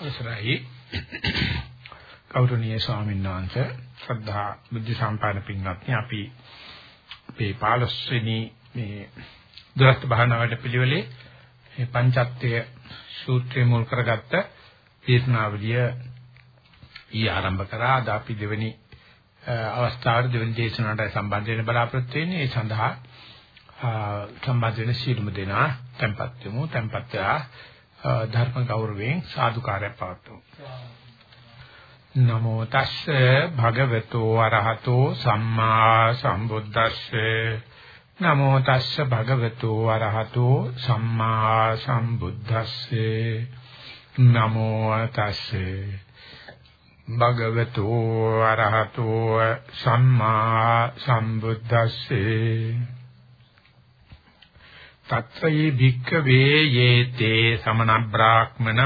අවසරයි. කෞරණීය ස්වාමීන් වහන්සේ ශ්‍රද්ධා බුද්ධ සම්පන්න පින්වත්නි අපි අපේ 15 වෙනි මේ දුරස්ත භාවනා වැඩ පිළිවෙලේ මේ පංචත්වය සූත්‍රය මුල් කරගත්ත දේශනාවලිය ඊ ආරම්භ කරා. අද අපි දෙවෙනි අවස්ථාවේ දෙවෙනි දේශනාවට සම්බන්ධ වෙන බලාපොරොත්තු වෙන්නේ. ඒ සඳහා සම්බන්ධ වෙන සීලමු දෙනා tempත් වෙමු. tempත් ධර්ම ගෞරවයෙන් සාදුකාරයක් පවත්වමු. නමෝ තස්ස භගවතු වරහතෝ සම්මා සම්බුද්දස්සේ. නමෝ තස්ස භගවතු වරහතෝ සම්මා සම්බුද්දස්සේ. නමෝ තස්සේ භගවතු වරහතෝ සම්මා සම්බුද්දස්සේ. තත්ත්වයේ භික්ඛවේ යේතේ සමන බ්‍රාහ්මන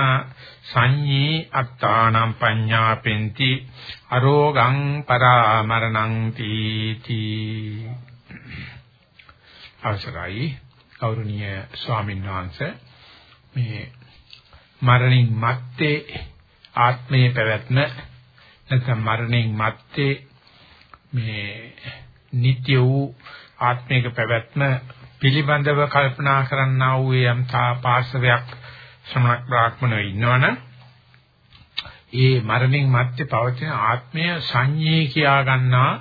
සංඤී අත්තානම් පඤ්ඤාපෙන්ති අරෝගං පරාමරණං තීති අවසරයි කෞරුණීය ස්වාමීන් වහන්සේ. මේ මරණින් මත්තේ ආත්මයේ පැවැත්ම නැත්නම් මරණින් මත්තේ මේ නිට්ටය වූ ආත්මික පැවැත්ම පිළිබඳව කල්පනා කරන්නා වූ යම් තා පාර්ශවයක් ශ්‍රමණක් බ්‍රාහ්මණයෝ ඉන්නවනම් ඒ මරණින් මත්තේ පවතින ආත්මය සංඤේ කියා ගන්නා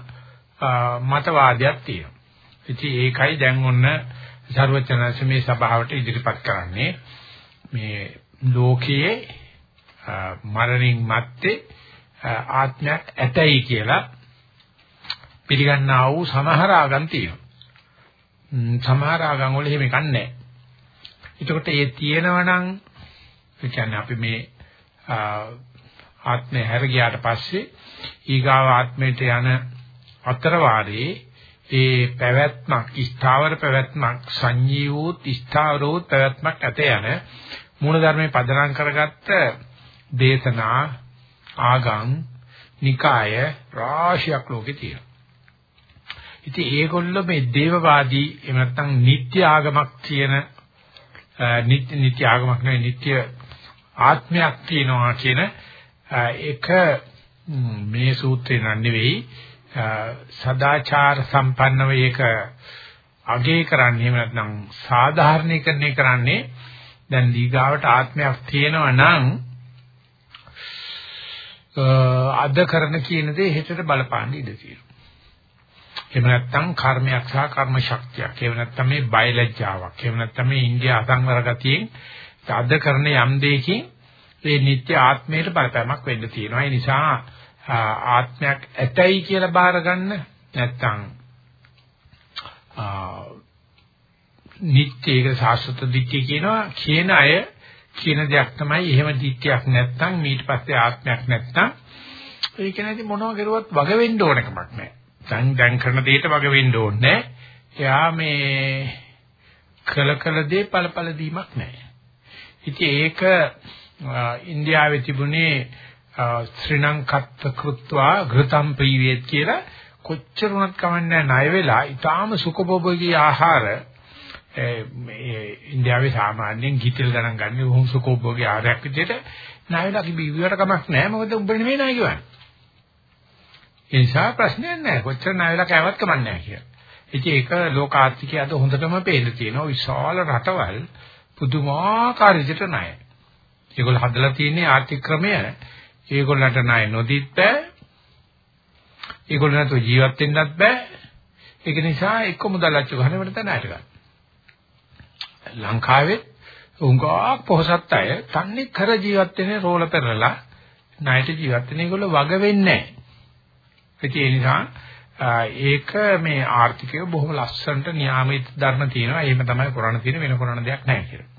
මතවාදයක් තියෙනවා. ඉතින් ඒකයි දැන් ඔන්න සර්වචනංශ මේ සභාවට ඉදිරිපත් කරන්නේ මේ ලෝකයේ මරණින් මත්තේ ආත්මයක් ඇතයි කියලා පිළිගන්නා වූ සමහර ආගම් තියෙනවා. සමහර ආගම් වල එහෙම එකක් නැහැ. එතකොට ඒ තියෙනවා නම් ඒ කියන්නේ අපි මේ ආත්මය හැර ගියාට පස්සේ ඊගාව ආත්මයට යන අතර වාරේ ඒ පැවැත්මක් ස්ථාවර පැවැත්මක් සංජීවෝත් ස්ථාවරෝත් පැවැත්මක් ඇත යන මූල ධර්මයේ පදනම් කරගත්ත දේශනා ආගම් නිකාය රාශියක් ලෝකේ තියෙනවා. ඉතින් ඒගොල්ලෝ මේ දේවවාදී එහෙම නැත්නම් නිත්‍ය ආගමක් කියන නිත්‍ය නිත්‍ය ආගමක් නෙවෙයි නිත්‍ය ආත්මයක් තියෙනවා කියන එක මේ සූත්‍රේ නන් නෙවෙයි සදාචාර සම්පන්නව ඒක අගේ කරන්නේ එහෙම නැත්නම් සාධාරණීකරණය කරන්නේ දැන් දීගාවට ආත්මයක් තියෙනවා නම් අද කරන කියන දේ හෙටට බලපාන්න ඉඩ තියෙනවා. එහෙම නැත්නම් කර්මයක් සහ කර්ම ශක්තියක්. එහෙම නැත්නම් මේ බයලජ්ජාවක්. එහෙම නැත්නම් මේ ඉන්දියා අසංවර ගතියෙන් අද කරන යම් දෙයකින් මේ නිත්‍ය ආත්මයට බලපෑමක් වෙන්න තියෙනවා. ඒ නිසා ආත්මයක් ඇතයි කියලා බාර ගන්න නැත්නම් නිත්‍ය ඒක සාස්වත දිට්ඨිය කියනවා කියන අය කියන දෙයක් තමයි එහෙම දිට්ඨියක් නැත්නම් ඊට පස්සේ ආත්මයක් නැත්නම් ඒක නැති මොනවා කරුවත් වග වෙන්න ඕන කමක් නැහැ. දැන් දැන් කරන දෙයට වග වෙන්න ඕනේ. එයා මේ කල කල දේ පළපළ දීමක් නැහැ. ඉතින් ඒක ඉන්දියාවේ තිබුණේ ශ්‍රී ලංකත් කෘත්වා ඝෘතම් පීවේත් කියලා කොච්චර උනත් කමන්නේ ණය වෙලා ඊටාම සුඛභෝගී ආහාර මේ ඉන්දියාවේ සාමාන්‍යයෙන් ගිතෙල් ගණන් ගන්න උහුම් සුඛභෝගී ආහාරයක් විදිහට ණය වෙලා කිව්වට කමක් නැහැ මොකද උඹ නෙමෙයි ණය කියන්නේ ඒ නිසා ප්‍රශ්නයක් නැහැ කොච්චර ණය වෙලා කෑවත් කමක් නැහැ කියලා ඉතින් ඒක ලෝක ආර්ථිකය අද හොඳටම පේන්න තියෙනවා විශාල රටවල් පුදුමාකාර විදිහට ණය ඒගොල්ලෝ හදලා තියෙන්නේ ආර්ථික ක්‍රමය ඒගොල්ලන්ට ණය නොදීත් බෑ. ඒගොල්ලන්ට ජීවත් වෙන්නත් බෑ. ඒක නිසා එක්ක මුදල් අච්චු ගන්න වෙන තැන ණයට ගන්න. ලංකාවේ උංගා පොහසත් අය තන්නේ කර ජීවත් වෙන්නේ රෝල පෙරලා ණයට ජීවත් වෙන ඒගොල්ලෝ වග වෙන්නේ නැහැ. ඒ නිසා ඒක මේ ආර්ථිකය බොහොම ලස්සනට නියාමිත ධර්ම තියෙනවා. එහෙම තමයි කරණ තියෙන වෙන කරණ දෙයක් නැහැ කියලා.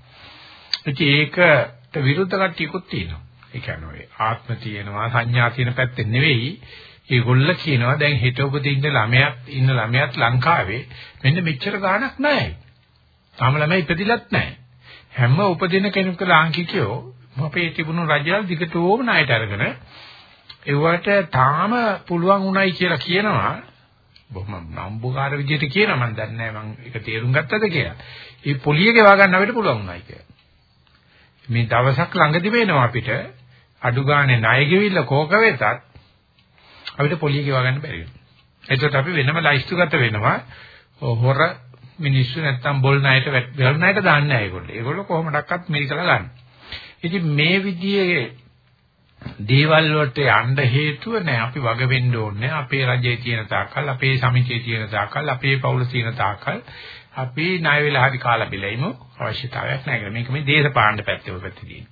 ඒකට විරුද්ධ කට්ටියකුත් තියෙනවා. ඒ කියන්නේ ආත්ම තියෙනවා සංඥා තියෙන පැත්තේ නෙවෙයි ඒගොල්ල කියනවා දැන් හිත උපදින්න ළමයාත් ඉන්න ළමයාත් ලංකාවේ මෙන්න මෙච්චර ගාණක් නැහැ. තාම ළමයි ඉපදිලත් නැහැ. හැම උපදින කෙනෙකුට ලාංකිකයෝ අපේ තිබුණු රජවල් දිගටම ණයට අරගෙන ඒවට තාම පුළුවන් උණයි කියලා කියනවා බොහොම නම්බුකාර විදිහට කියනවා මම දන්නේ නැහැ මම ඒක තේරුම් ගත්තද කියලා. ඒ පොලිය ගෙවා ගන්න අපිට පුළුවන් උණයි කියලා. මේ දවසක් ළඟදි වෙනවා අපිට අඩු ගානේ ණය ගෙවිල්ල කෝක වෙතත් අපිට පොලිය ගෙවා ගන්න බැරි වෙනවා. එතකොට අපි වෙනම ලයිස්තුගත වෙනවා. හොර මිනිස්සු නැත්තම් බොල් ණයට වැල් ණයට දාන්නේ නැහැ ඒගොල්ලෝ. ඒගොල්ලෝ කොහොමඩක්වත් මිරිකලා ගන්න. ඉතින් මේ විදිහේ දේවල් වලට යන්න හේතුව නෑ අපි වග වෙන්න ඕනේ අපේ රජයේ තියෙන තාකල් අපේ සමිතියේ තියෙන තාකල් අපේ පවුල තියෙන තාකල් අපි ණය වෙලා හරි කාලා බිලෙයිමු අවශ්‍යතාවයක් නැහැ මේක මේ දේශපාලන පැත්තේ ඔය පැත්තේ තියෙන.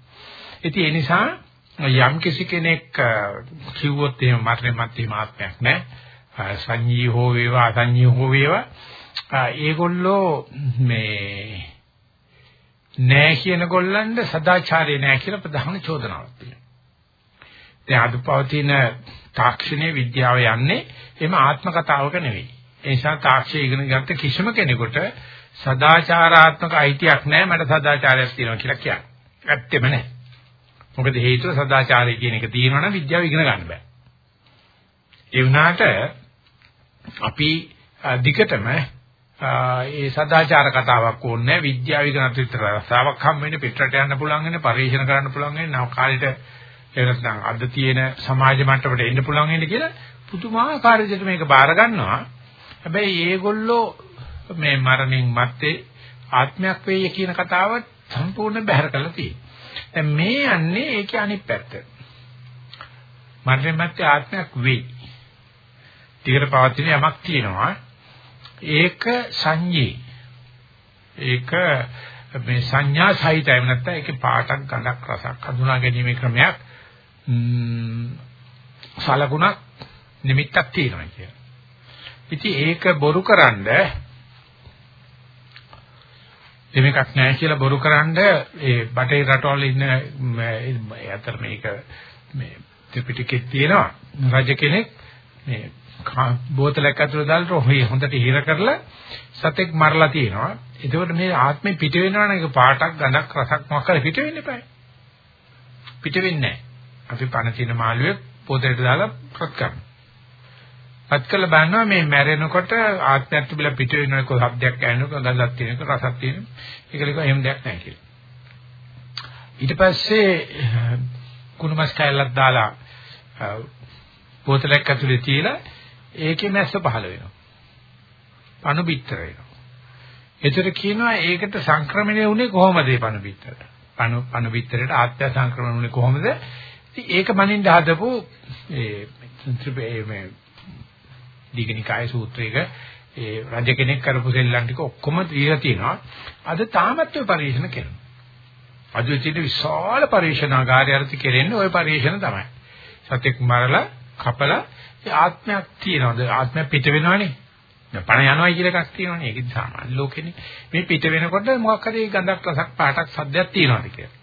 ඉතින් ඒ නිසා යම් කිසි කෙනෙක් කිව්වොත් එහෙම මරණය මැත්තේ මාත්මයක් නැහැ. සංජී හෝ වේවා අසංජී හෝ වේවා ඒගොල්ලෝ මේ නෑ කියන ගොල්ලන්ට සදාචාරය නෑ කියලා ප්‍රධාන චෝදනාවක් තියෙනවා. දැන් අද පවතින තාක්ෂණයේ විද්‍යාව යන්නේ එම ආත්ම කතාවක නෙවෙයි. ඒ නිසා තාක්ෂණය ඉගෙන ගත්ත කිසිම කෙනෙකුට සදාචාරාත්මක අයිතියක් නැහැ මට සදාචාරයක් තියෙනවා කියලා කියන්නේ. ඇත්තෙම නැහැ. මොකද හේතුව සදාචාරය කියන එක තියෙනවා නම් විද්‍යාව ඉගෙන ගන්න බෑ. ඒ වුණාට අපි දිගටම ඒ සදාචාර කතාවක් ඕනේ විද්‍යාව ඉගෙනත් විතර රසාවක් හම් වෙන්නේ පිටරට යන්න පුළුවන් වෙන්නේ පරිශන කරන්න පුළුවන් වෙන්නේ නව කාලෙට ඒ නැත්නම් අද තියෙන සමාජ මට්ටමට එන්න පුළුවන් වෙන්නේ කියලා පුදුමාකාර විදිහට මේක බාර ගන්නවා. හැබැයි ඒගොල්ලෝ මේ මරණින් මත්තේ ආත්මයක් වෙයි කියන කතාව සම්පූර්ණ බැහැර කරලා තියෙනවා. දැන් මේ යන්නේ ඒකේ අනිත් පැත්ත. මරණින් මත්තේ ආත්මයක් වෙයි. ටිකට පවතින යමක් තියෙනවා. ඒක සංජී. ඒක මේ සංඥා සහිතයි නැත්නම් ඒකේ පාටක් ගඳක් රසක් හඳුනා ගැනීමේ ක්‍රමයක් සලකුණක් නිමිත්තක් තියෙනවා කියලා. ඉතින් ඒක බොරුකරනද දෙමෙකක් නැහැ කියලා බොරුකරනද ඒ බටේ රටවල ඉන්න අතර මේක මේ ත්‍රිපිටකෙත් තියෙනවා රජ කෙනෙක් මේ බෝතලයක් ඇතුළේ දාලා ඔහේ හොඳට හිර කරලා සතෙක් මරලා තියෙනවා. එතකොට මේ ආත්මේ පිට වෙනවා නම් ඒක පාටක් ගඳක් රසක් මොකක් හරි පිට වෙන්න eBay. පිට වෙන්නේ නැහැ. අපි පණ තියෙන මාළුවේ පොතේට දාලා පත් කරනවා. පත් කළ බලනවා මේ මැරෙනකොට ආත්මයක් තිබිලා පිට වෙනකොට ශබ්දයක් ඇහෙනකොට ගඳක් තියෙනකොට රසක් තියෙනවා. ඒක ලික එහෙම දෙයක් නැහැ කියලා. ඊට පස්සේ කුණුමස් කැල්ලක් දාලා බෝතලයක් ඇතුලේ තියලා ඒකේ මැස්ස පහළ වෙනවා. පණු පිටර වෙනවා. ඒතර කියනවා ඒකට සංක්‍රමණය වුණේ කොහොමද මේ පණු පිටරට? පණු පණු පිටරට ආත්‍ය සංක්‍රමණය වුණේ කොහොමද? ඉතින් ඒක මනින්න හදපු ඒ මේ දීගනිකාය සූත්‍රයක ඒ රජ කෙනෙක් කරපු සෙල්ලම් ටික ඔක්කොම දීලා තියෙනවා. අද තාමත් ඔය පරිශන කරනවා. අද විචිත විශාල පරිශනාගාරය අර්ථ කෙරෙන්නේ ওই පරිශන තමයි. සතෙක් මරලා කපලා ඒ ආත්මයක් තියනවාද? ආත්මය පිට වෙනවනේ. පණ යනවා කියලා එකක් තියෙනවනේ. ඒක සාමාන්‍ය ලෝකෙනේ. මේ පිට වෙනකොට මොකක් හරි ගඳක් රසක් පාටක් සද්දයක් තියෙනවාද කියලා.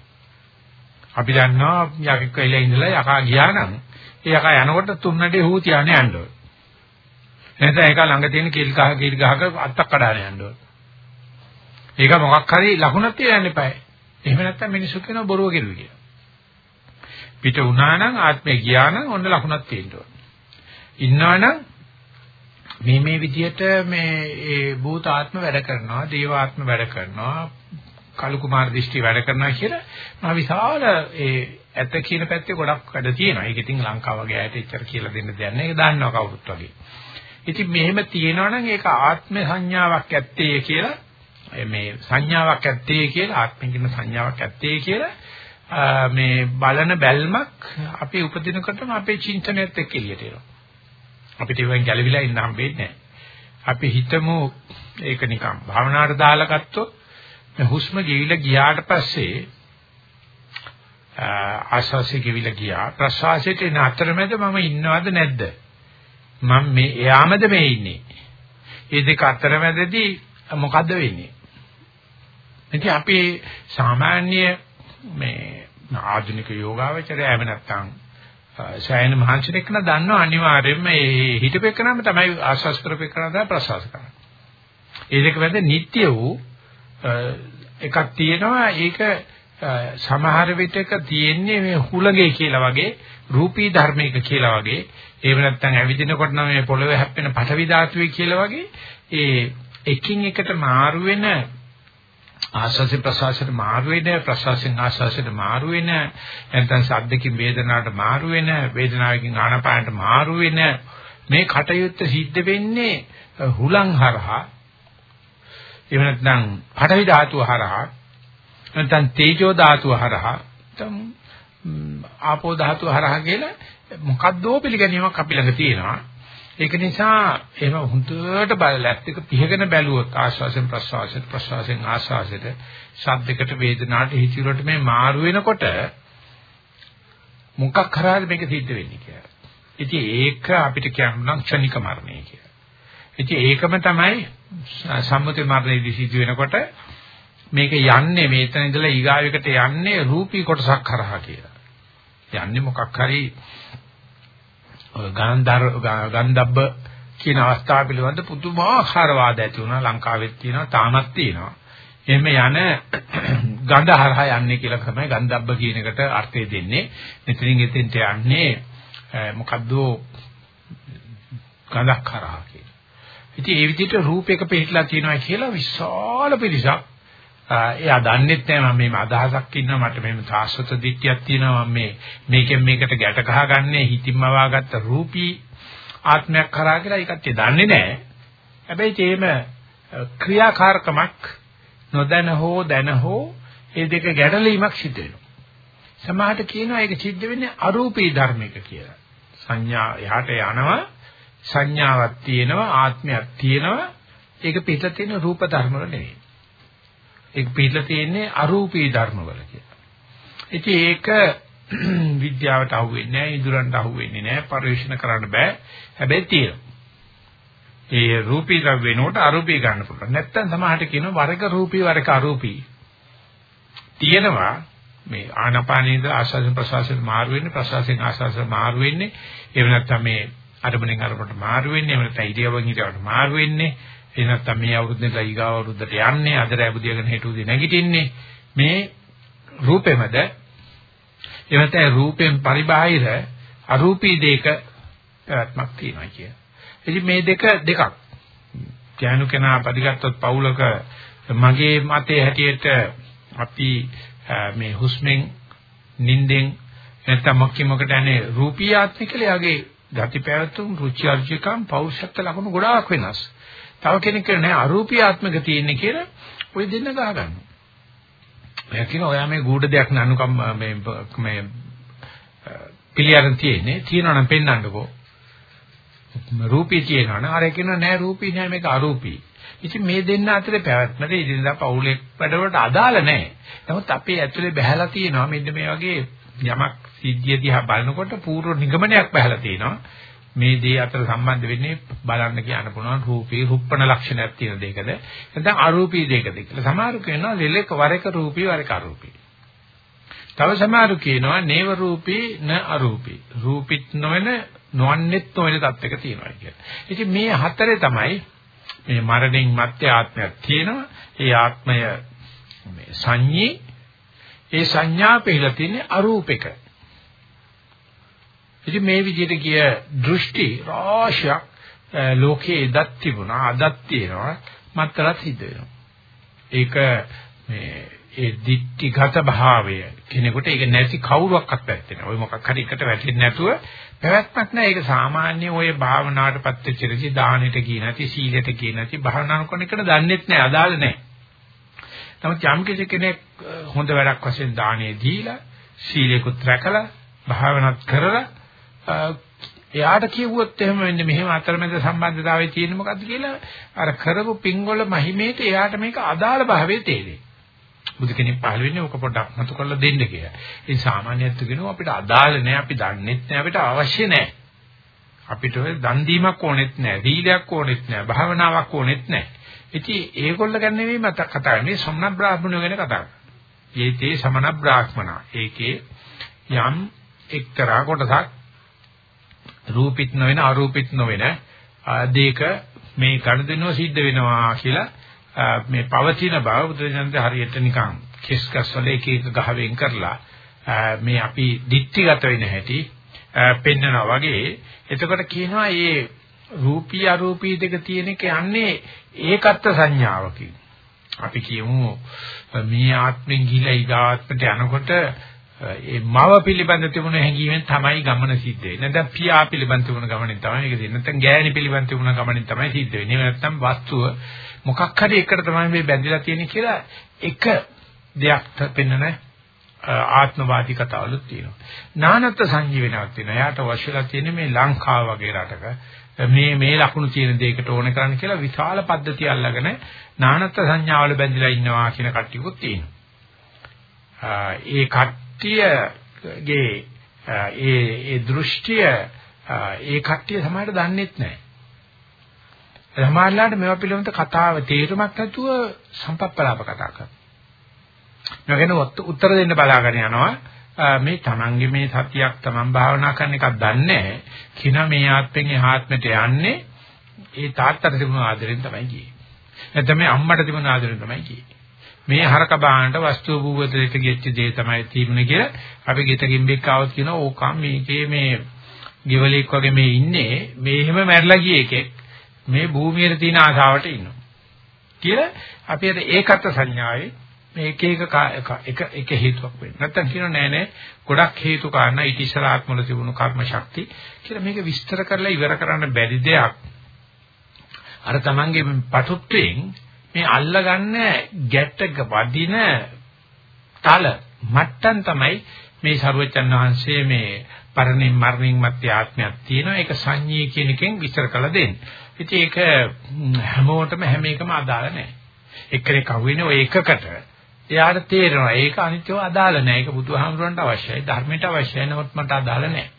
අපි දන්නවා යකෙක් වෙලා ඉඳලා යකා ගියා නම් ඒ යකා යනකොට තුන්නඩේ හූ තියානේ යන්න ඕන. නැත්නම් ඒක ළඟ තියෙන කිල් ගහ කිල් ගහක අත්තක් කඩාගෙන යන්න ඕන. ඒක මොකක් හරි ලකුණක් තියන්න එපායි. එහෙම නැත්නම් මිනිස්සු කියනවා බොරුව කෙරුවේ කියලා. පිට වුණා නම් ආත්මය ගියා නම් ඔන්න ලකුණක් තියෙන්න ඕන. ඉන්නවනම් මේ මේ විදිහට මේ ඒ භූත ආත්ම වැඩ කරනවා, දේව ආත්ම වැඩ කරනවා, කලු කුමාර දිෂ්ටි වැඩ කරනවා කියලා මා විශාල ඒ ඇත්ත කියන පැත්තේ ගොඩක් වැඩ තියෙනවා. ඒක ඉතින් ලංකාව වගේ ඇයට එච්චර කියලා දෙන්න දෙයක් නැහැ. ඒක දන්නවා කවුරුත් වගේ. ඉතින් මෙහෙම තියෙනවා නම් ඒක ආත්ම සංඥාවක් ඇත්තේ කියලා මේ සංඥාවක් ඇත්තේ කියලා ආත්මෙන් කියන සංඥාවක් ඇත්තේ කියලා මේ බලන බැල්මක් අපි උපදිනකොටම අපේ චින්තනයත් එක්ක එළියට එනවා. අපිට ඒවෙන් ගැලවිලා ඉන්න හම්බෙන්නේ නැහැ. අපි හිතමු ඒක නිකන් භාවනාවට දාලා ගත්තොත් හුස්ම ගෙවිලා ගියාට පස්සේ ආශ්වාසය ගෙවිලා ගියා. ප්‍රශ්වාසයට එන අතරමැද මම ඉන්නවද නැද්ද? මම මේ එයාමද මේ ඉන්නේ? මේ දෙක අතරමැදදී මොකද්ද වෙන්නේ? ඉතින් අපි සාමාන්‍ය මේ ආධුනික යෝගාවචරය එහෙම නැත්නම් සයන මහන්සියෙක් න දන්නව අනිවාර්යයෙන්ම මේ හිතපෙකනම තමයි ආශ්වාස කරපෙකන තමයි ප්‍රශ්වාස කරන්නේ. ඒ දෙක වැද නිට්ටය වූ එකක් තියෙනවා. ඒක සමහර විටක තියෙන්නේ මේ හුලගේ කියලා වගේ රූපී ධර්මයක කියලා වගේ. එහෙම නැත්නම් ඇවිදිනකොට නම් මේ පොළවේ හැප්පෙන පටවි ධාතුවේ කියලා වගේ. ඒ එකින් එකට මාරු වෙන ආස්වාසේ ප්‍රසවාසයට මාරු වෙන ප්‍රසවාසයෙන් ආස්වාසයට මාරු වෙන නැත්නම් සද්දකින් වේදනාවට මාරු වෙන වේදනාවකින් ආනපානට මාරු වෙන මේ කටයුත්ත සිද්ධ වෙන්නේ හුලං හරහා. එහෙම නැත්නම් පඨවි ධාතුව හරහා නැත්නම් තේජෝ ධාතුව හරහා නැත්නම් ආපෝ ධාතුව හරහා කියලා මොකද්දෝ පිළිගැනීමක් අපි ළඟ තියෙනවා ඒක නිසා එහෙම හුදුට බලලා ඇත්තක පිහගෙන බැලුවොත් ආශ්වාසයෙන් ප්‍රශ්වාසයට ප්‍රශ්වාසයෙන් ආශ්වාසයට ශබ්දයකට වේදනාවට හිතිරට මේ මාරු වෙනකොට මොකක් කරාද මේක සිද්ධ වෙන්නේ කියලා. ඉතින් ඒක අපිට කියන්න ක්ෂණික මරණය කියලා. ඉතින් ඒකම තමයි සම්මුති මරණයේදී සිද්ධ වෙනකොට මේක යන්නේ මේතන ඉඳලා ඊගාවෙකට යන්නේ රූපී කොටසක් කරහා කියලා. යන්නේ මොකක් හරි ගන්ධර් ගන්ධබ්බ කියන අවස්ථාව පිළිබඳ පුදුමාකාර වාද ඇති වුණා ලංකාවෙත් තියෙනවා තාමත් තියෙනවා. එහෙම යන ගන්ධ හරහා යන්නේ කියලා තමයි ගන්ධබ්බ කියන එකට අර්ථය දෙන්නේ. මෙතනින් එතෙන්ට යන්නේ මොකද්ද ගඳක් හරහා කියලා. ඉතින් ඒ විදිහට රූපයක පිටලා තියෙනවා කියලා විශාල පිරිසක් එයා දන්නෙත් නෑ මම මේ අදහසක් ඉන්නවා මට මේ සාස්වත දිට්ඨියක් තියෙනවා මම මේ මේකෙන් මේකට ගැට ගහගන්නේ හිතින්ම වාගත්ත රූපී ආත්මයක් කරා කියලා ඒකත් දන්නේ නෑ. හැබැයි තේම ක්‍රියාකාරකමක් නොදැන හෝ දැන හෝ ඒ දෙක ගැටලීමක් සිද්ධ වෙනවා. සමහරට කියනවා ඒක සිද්ධ වෙන්නේ අරූපී ධර්මික කියලා. සංඥා එහාට යනවා සංඥාවක් තියෙනවා ආත්මයක් තියෙනවා ඒක පිට තියෙන රූප ධර්ම වල නෙවෙයි ඒක පිළිලා තියෙන්නේ අරූපී ධර්මවල කියලා. ඉතින් ඒක විද්‍යාවට අහු වෙන්නේ නැහැ, ඉදුරන්ට අහු වෙන්නේ නැහැ, පරිශන කරන්න බෑ. හැබැයි තියෙනවා. ඒ රූපී ද්‍රව්‍ය වෙනකොට අරූපී ගන්න පුළුවන්. නැත්තම් සමහරට කියනවා වරක රූපී වරක අරූපී. තියෙනවා මේ ආනාපානේද ආස්වාද ප්‍රසවාසයෙන් මාරු වෙන්නේ ප්‍රසවාසයෙන් ආස්වාද මාරු වෙන්නේ එහෙම නැත්නම් මේ අරමුණෙන් අරමුණට මාරු වෙන්නේ එහෙම නැත්නම් ඉරියව්වෙන් ඉරියව්වට මාරු වෙන්නේ ඒ නැත්තම් මේ අවුරුද්දේ ඊගාව අවුරුද්දට යන්නේ අද රැබුදියගෙන හිටුදී නැගිටින්නේ මේ රූපෙමද එවත රූපෙන් පරිබාහිර අරූපී දෙක පැවැත්මක් තියෙනවා කිය. ඉතින් මේ දෙක දෙකක්. ඥානු කෙනා පරිගත්තොත් පවුලක මගේ මතයේ හැටියට අපි මේ හුස්මෙන් නිින්දෙන් නැත්නම් මොකකිමකට යන්නේ රූපී ආත්මික කියලා යගේ ගති පැවතුම් රුචි අරුචිකම් පෞරුෂත්ව ලක්ෂණ ගොඩාක් වෙනස්. තව කෙනෙක් කියන නෑ අරූපී ආත්මක තියෙන්නේ කියලා ඔය දෙන්න ගහ ගන්නවා. එයා කියනවා ඔයා මේ ගුඩ දෙයක් නනුකම් මේ මේ පිළියරන් තියෙන්නේ තියෙනවා නම් පෙන්වන්නකෝ. රූපී තියෙනවා නම් අර කියනවා නෑ රූපී නෑ මේක අරූපී. ඉතින් මේ දෙන්න අතරේ පැවැත්මද ඉදින්දා පවුලේ වැඩවලට අදාළ නැහැ. නමුත් අපේ ඇතුලේ බහැලා තියෙනවා මෙන්න මේ වගේ යමක් සිද්ධිය දිහා බලනකොට පූර්ව නිගමනයක් බහැලා තියෙනවා. මේ දේ අතර සම්බන්ධ වෙන්නේ බලන්න කියන්න පුළුවන් රූපී රුප්පණ ලක්ෂණයක් තියෙන දෙයකද නැත්නම් අරූපී දෙයකද කියලා. සමහරු කියනවා ලෙලක වරක රූපී වරක අරූපී. තව සමහරු කියනවා නේව රූපී න අරූපී. රූපිත් නොවන නොවන්නේත් නොවන තත්යක තියෙනවා කියලා. ඉතින් මේ හතරේ තමයි මේ මරණින් මැත්තේ ආත්මයක් තියෙනවා. ඒ ආත්මය මේ සංඤී ඒ සංඥා පිළිලා තියෙන්නේ අරූපෙක. ඉතින් මේ විදිහට කිය දෘෂ්ටි රාශියක් ලෝකයේ එදත් තිබුණා අදත් තියෙනවා මත්තරත් සිද්ධ වෙනවා. ඒක මේ ඒ දික්ටිගත භාවය කෙනෙකුට ඒක නැති කවුරුවක්වත් පැත්තේ නෑ. ඔය මොකක් හරි එකට වැටෙන්නේ නැතුව පැවැත්මක් නෑ. ඒක සාමාන්‍ය ඔය භාවනාවටපත් වෙච්ච ඉතින් දානෙට කිය නැති සීලෙට කිය නැති භාවනා කරන එකට දන්නේත් නෑ අදාළ නෑ. නමුත් යම් කෙනෙක් හොඳ වැඩක් වශයෙන් දානෙ දීලා සීලෙකුත් රැකලා භාවනාත් කරලා එයාට කිව්වොත් එහෙම වෙන්නේ මෙහෙම අතරමැද සම්බන්ධතාවයේ තියෙන මොකද්ද කියලා අර කරපු පින්වල මහිමේට එයාට මේක අදාළ භාවයේ තේරෙයි. බුදු කෙනෙක් පහළ වෙන්නේ ඕක පොඩ්ඩක් මතු කරලා දෙන්න කියලා. ඒ සාමාන්‍යත්ව කියනවා අපිට අදාළ නැහැ අපි දන්නෙත් නැහැ අපිට අවශ්‍ය නැහැ. අපිට ඔය දන් දීමක් ඕනෙත් නැහැ, දීලයක් ඕනෙත් නැහැ, භාවනාවක් ඕනෙත් නැහැ. ඉතින් ඒගොල්ල ගැන නෙවෙයි මත කතා කරන්නේ සම්න බ්‍රාහ්මණයෝ ගැන කතා කරන්නේ. ඒතේ සමන බ්‍රාහ්මනා. ඒකේ යම් එක්තරා කොටසක් රූපිත නොවන අරූපිත නොවන දෙක මේ ගණදෙනව සිද්ධ වෙනවා කියලා මේ පවතින බව බුදුරජාණන් හරියට නිකන් කෙස්කස් වල එක එක ගහවෙන් කරලා මේ අපි දික්ටිගත වෙන හැටි පෙන්නනවා වගේ. එතකොට කියනවා මේ රූපී අරූපී දෙක තියෙන එක යන්නේ ඒකත්ව සංඥාවකින්. අපි කියමු මේ ආත්මෙන් ගිහිලා ඊගාත්මට යනකොට ඒ මව පිළිබඳ තිබුණ හැඟීමෙන් තමයි ගමන සිද්ධ වෙන්නේ. නැත්නම් පියා පිළිබඳ තිබුණ ගමනෙන් තමයි මේක දෙන්නේ. නැත්නම් ගෑණි පිළිබඳ තිබුණ ගමනෙන් තමයි සිද්ධ වෙන්නේ. නැත්නම් වස්තුව මොකක් හරි එකට තමයි මේ බැඳිලා තියෙන්නේ කියලා එක දෙයක් පෙන්වන ආත්මවාදී කතාවලුත් තියෙනවා. නානත් සංජීවනයක් තියෙනවා. එයාට වශලා තියෙන්නේ මේ ලංකාව වගේ රටක මේ මේ ලකුණු තියෙන දෙයකට ඕන කරන්න කියලා විශාල පද්ධතිය අල්ලගෙන නානත් සංඥාවල බැඳිලා ඉන්නවා කියන කට්ටියකුත් තියෙනවා. ඒ කට්ටිය කට්ටියගේ ඒ ඒ දෘෂ්ටිය ඒ කට්ටිය සමහරට දන්නේත් නැහැ. සමහරලාට මේවා පිළිබඳ කතාව තේරුමක් නැතුව සම්පප්පලාප කතා කරනවා. මේකෙන උත්තර දෙන්න බලාගෙන යනවා. මේ තමන්ගේ මේ සතියක් තමන් භාවනා කරන එකක් දන්නේ කින මේ ආත්මෙන් එහා ආත්මයට යන්නේ ඒ තාත්තට තිබුණු ආදරෙන් තමයි ගියේ. නැත්නම් මේ අම්මට තිබුණු ආදරෙන් තමයි ගියේ. මේ හරක බාහනට වස්තු භූගතයට ගෙච්ච දේ තමයි තිබුණේ කියලා අපි ගෙත ගිම්බෙක් ආවොත් කියනවා ඕකම් මේකේ මේ ගෙවලෙක් වගේ මේ ඉන්නේ. මේ එහෙම මැරලා ගිය එකෙක් මේ භූමියේ තියෙන ආසාවට ඉන්නවා. කියලා අපි අර ඒකත් සංඥාවේ මේ එක එක එක එක හේතුවක් වෙන්නේ නැත්තම් කියනවා නෑ නෑ. ගොඩක් හේතු කාරණා ඊට ඉස්සලා ආත්මවල තිබුණු කර්ම ශක්තිය. කියලා මේක විස්තර කරලා ඉවර කරන්න බැරි දෙයක්. අර තමන්ගේ පටුත්වයෙන් මේ අල්ලගන්න ගැටක වදින තල මට්ටම් තමයි මේ ਸਰුවචන් වහන්සේ මේ පරණින් මරණින් මැත්තේ ආත්මයක් තියෙනවා ඒක සංඤී කියන එකෙන් විස්තර කළ දෙන්නේ. ඉතින් ඒක හැමෝටම හැම එකම අදාළ නැහැ. එක්කෙනෙක් අහුවෙන ඔය එකකට එයාට තේරෙනවා ඒක අනිත්‍යව අදාළ නැහැ. ඒක බුදුහාමුදුරන්ට අවශ්‍යයි, ධර්මයට අවශ්‍යයි. නමුත් මට අදාළ නැහැ.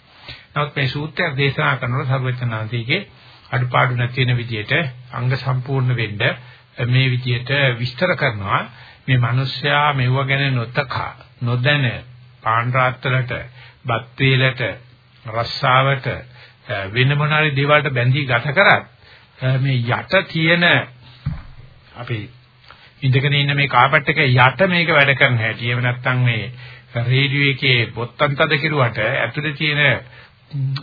නමුත් මේ සූත්‍රය දේශනා කරනකොට ਸਰුවචන් වහන්සේගේ අඩපාඩු නැති වෙන විදිහට අංග සම්පූර්ණ වෙන්න මේ විදියට විස්තර කරනවා. මේ මිනිස්සයා මෙව ගැන නොතකා නොදැන පාන් රාත්තරට බත් වේලට රස්සාවට වෙන මොනාරි දේවල්ට බැඳී ගත කරත් මේ යට තියෙන අපි ඉඳගෙන ඉන්න මේ කාපට් එක යට මේක වැඩ කරන හැටි. එහෙම නැත්නම් මේ රේඩියෝ එකේ බොත්තම් තද කිරුවට ඇතුලේ තියෙන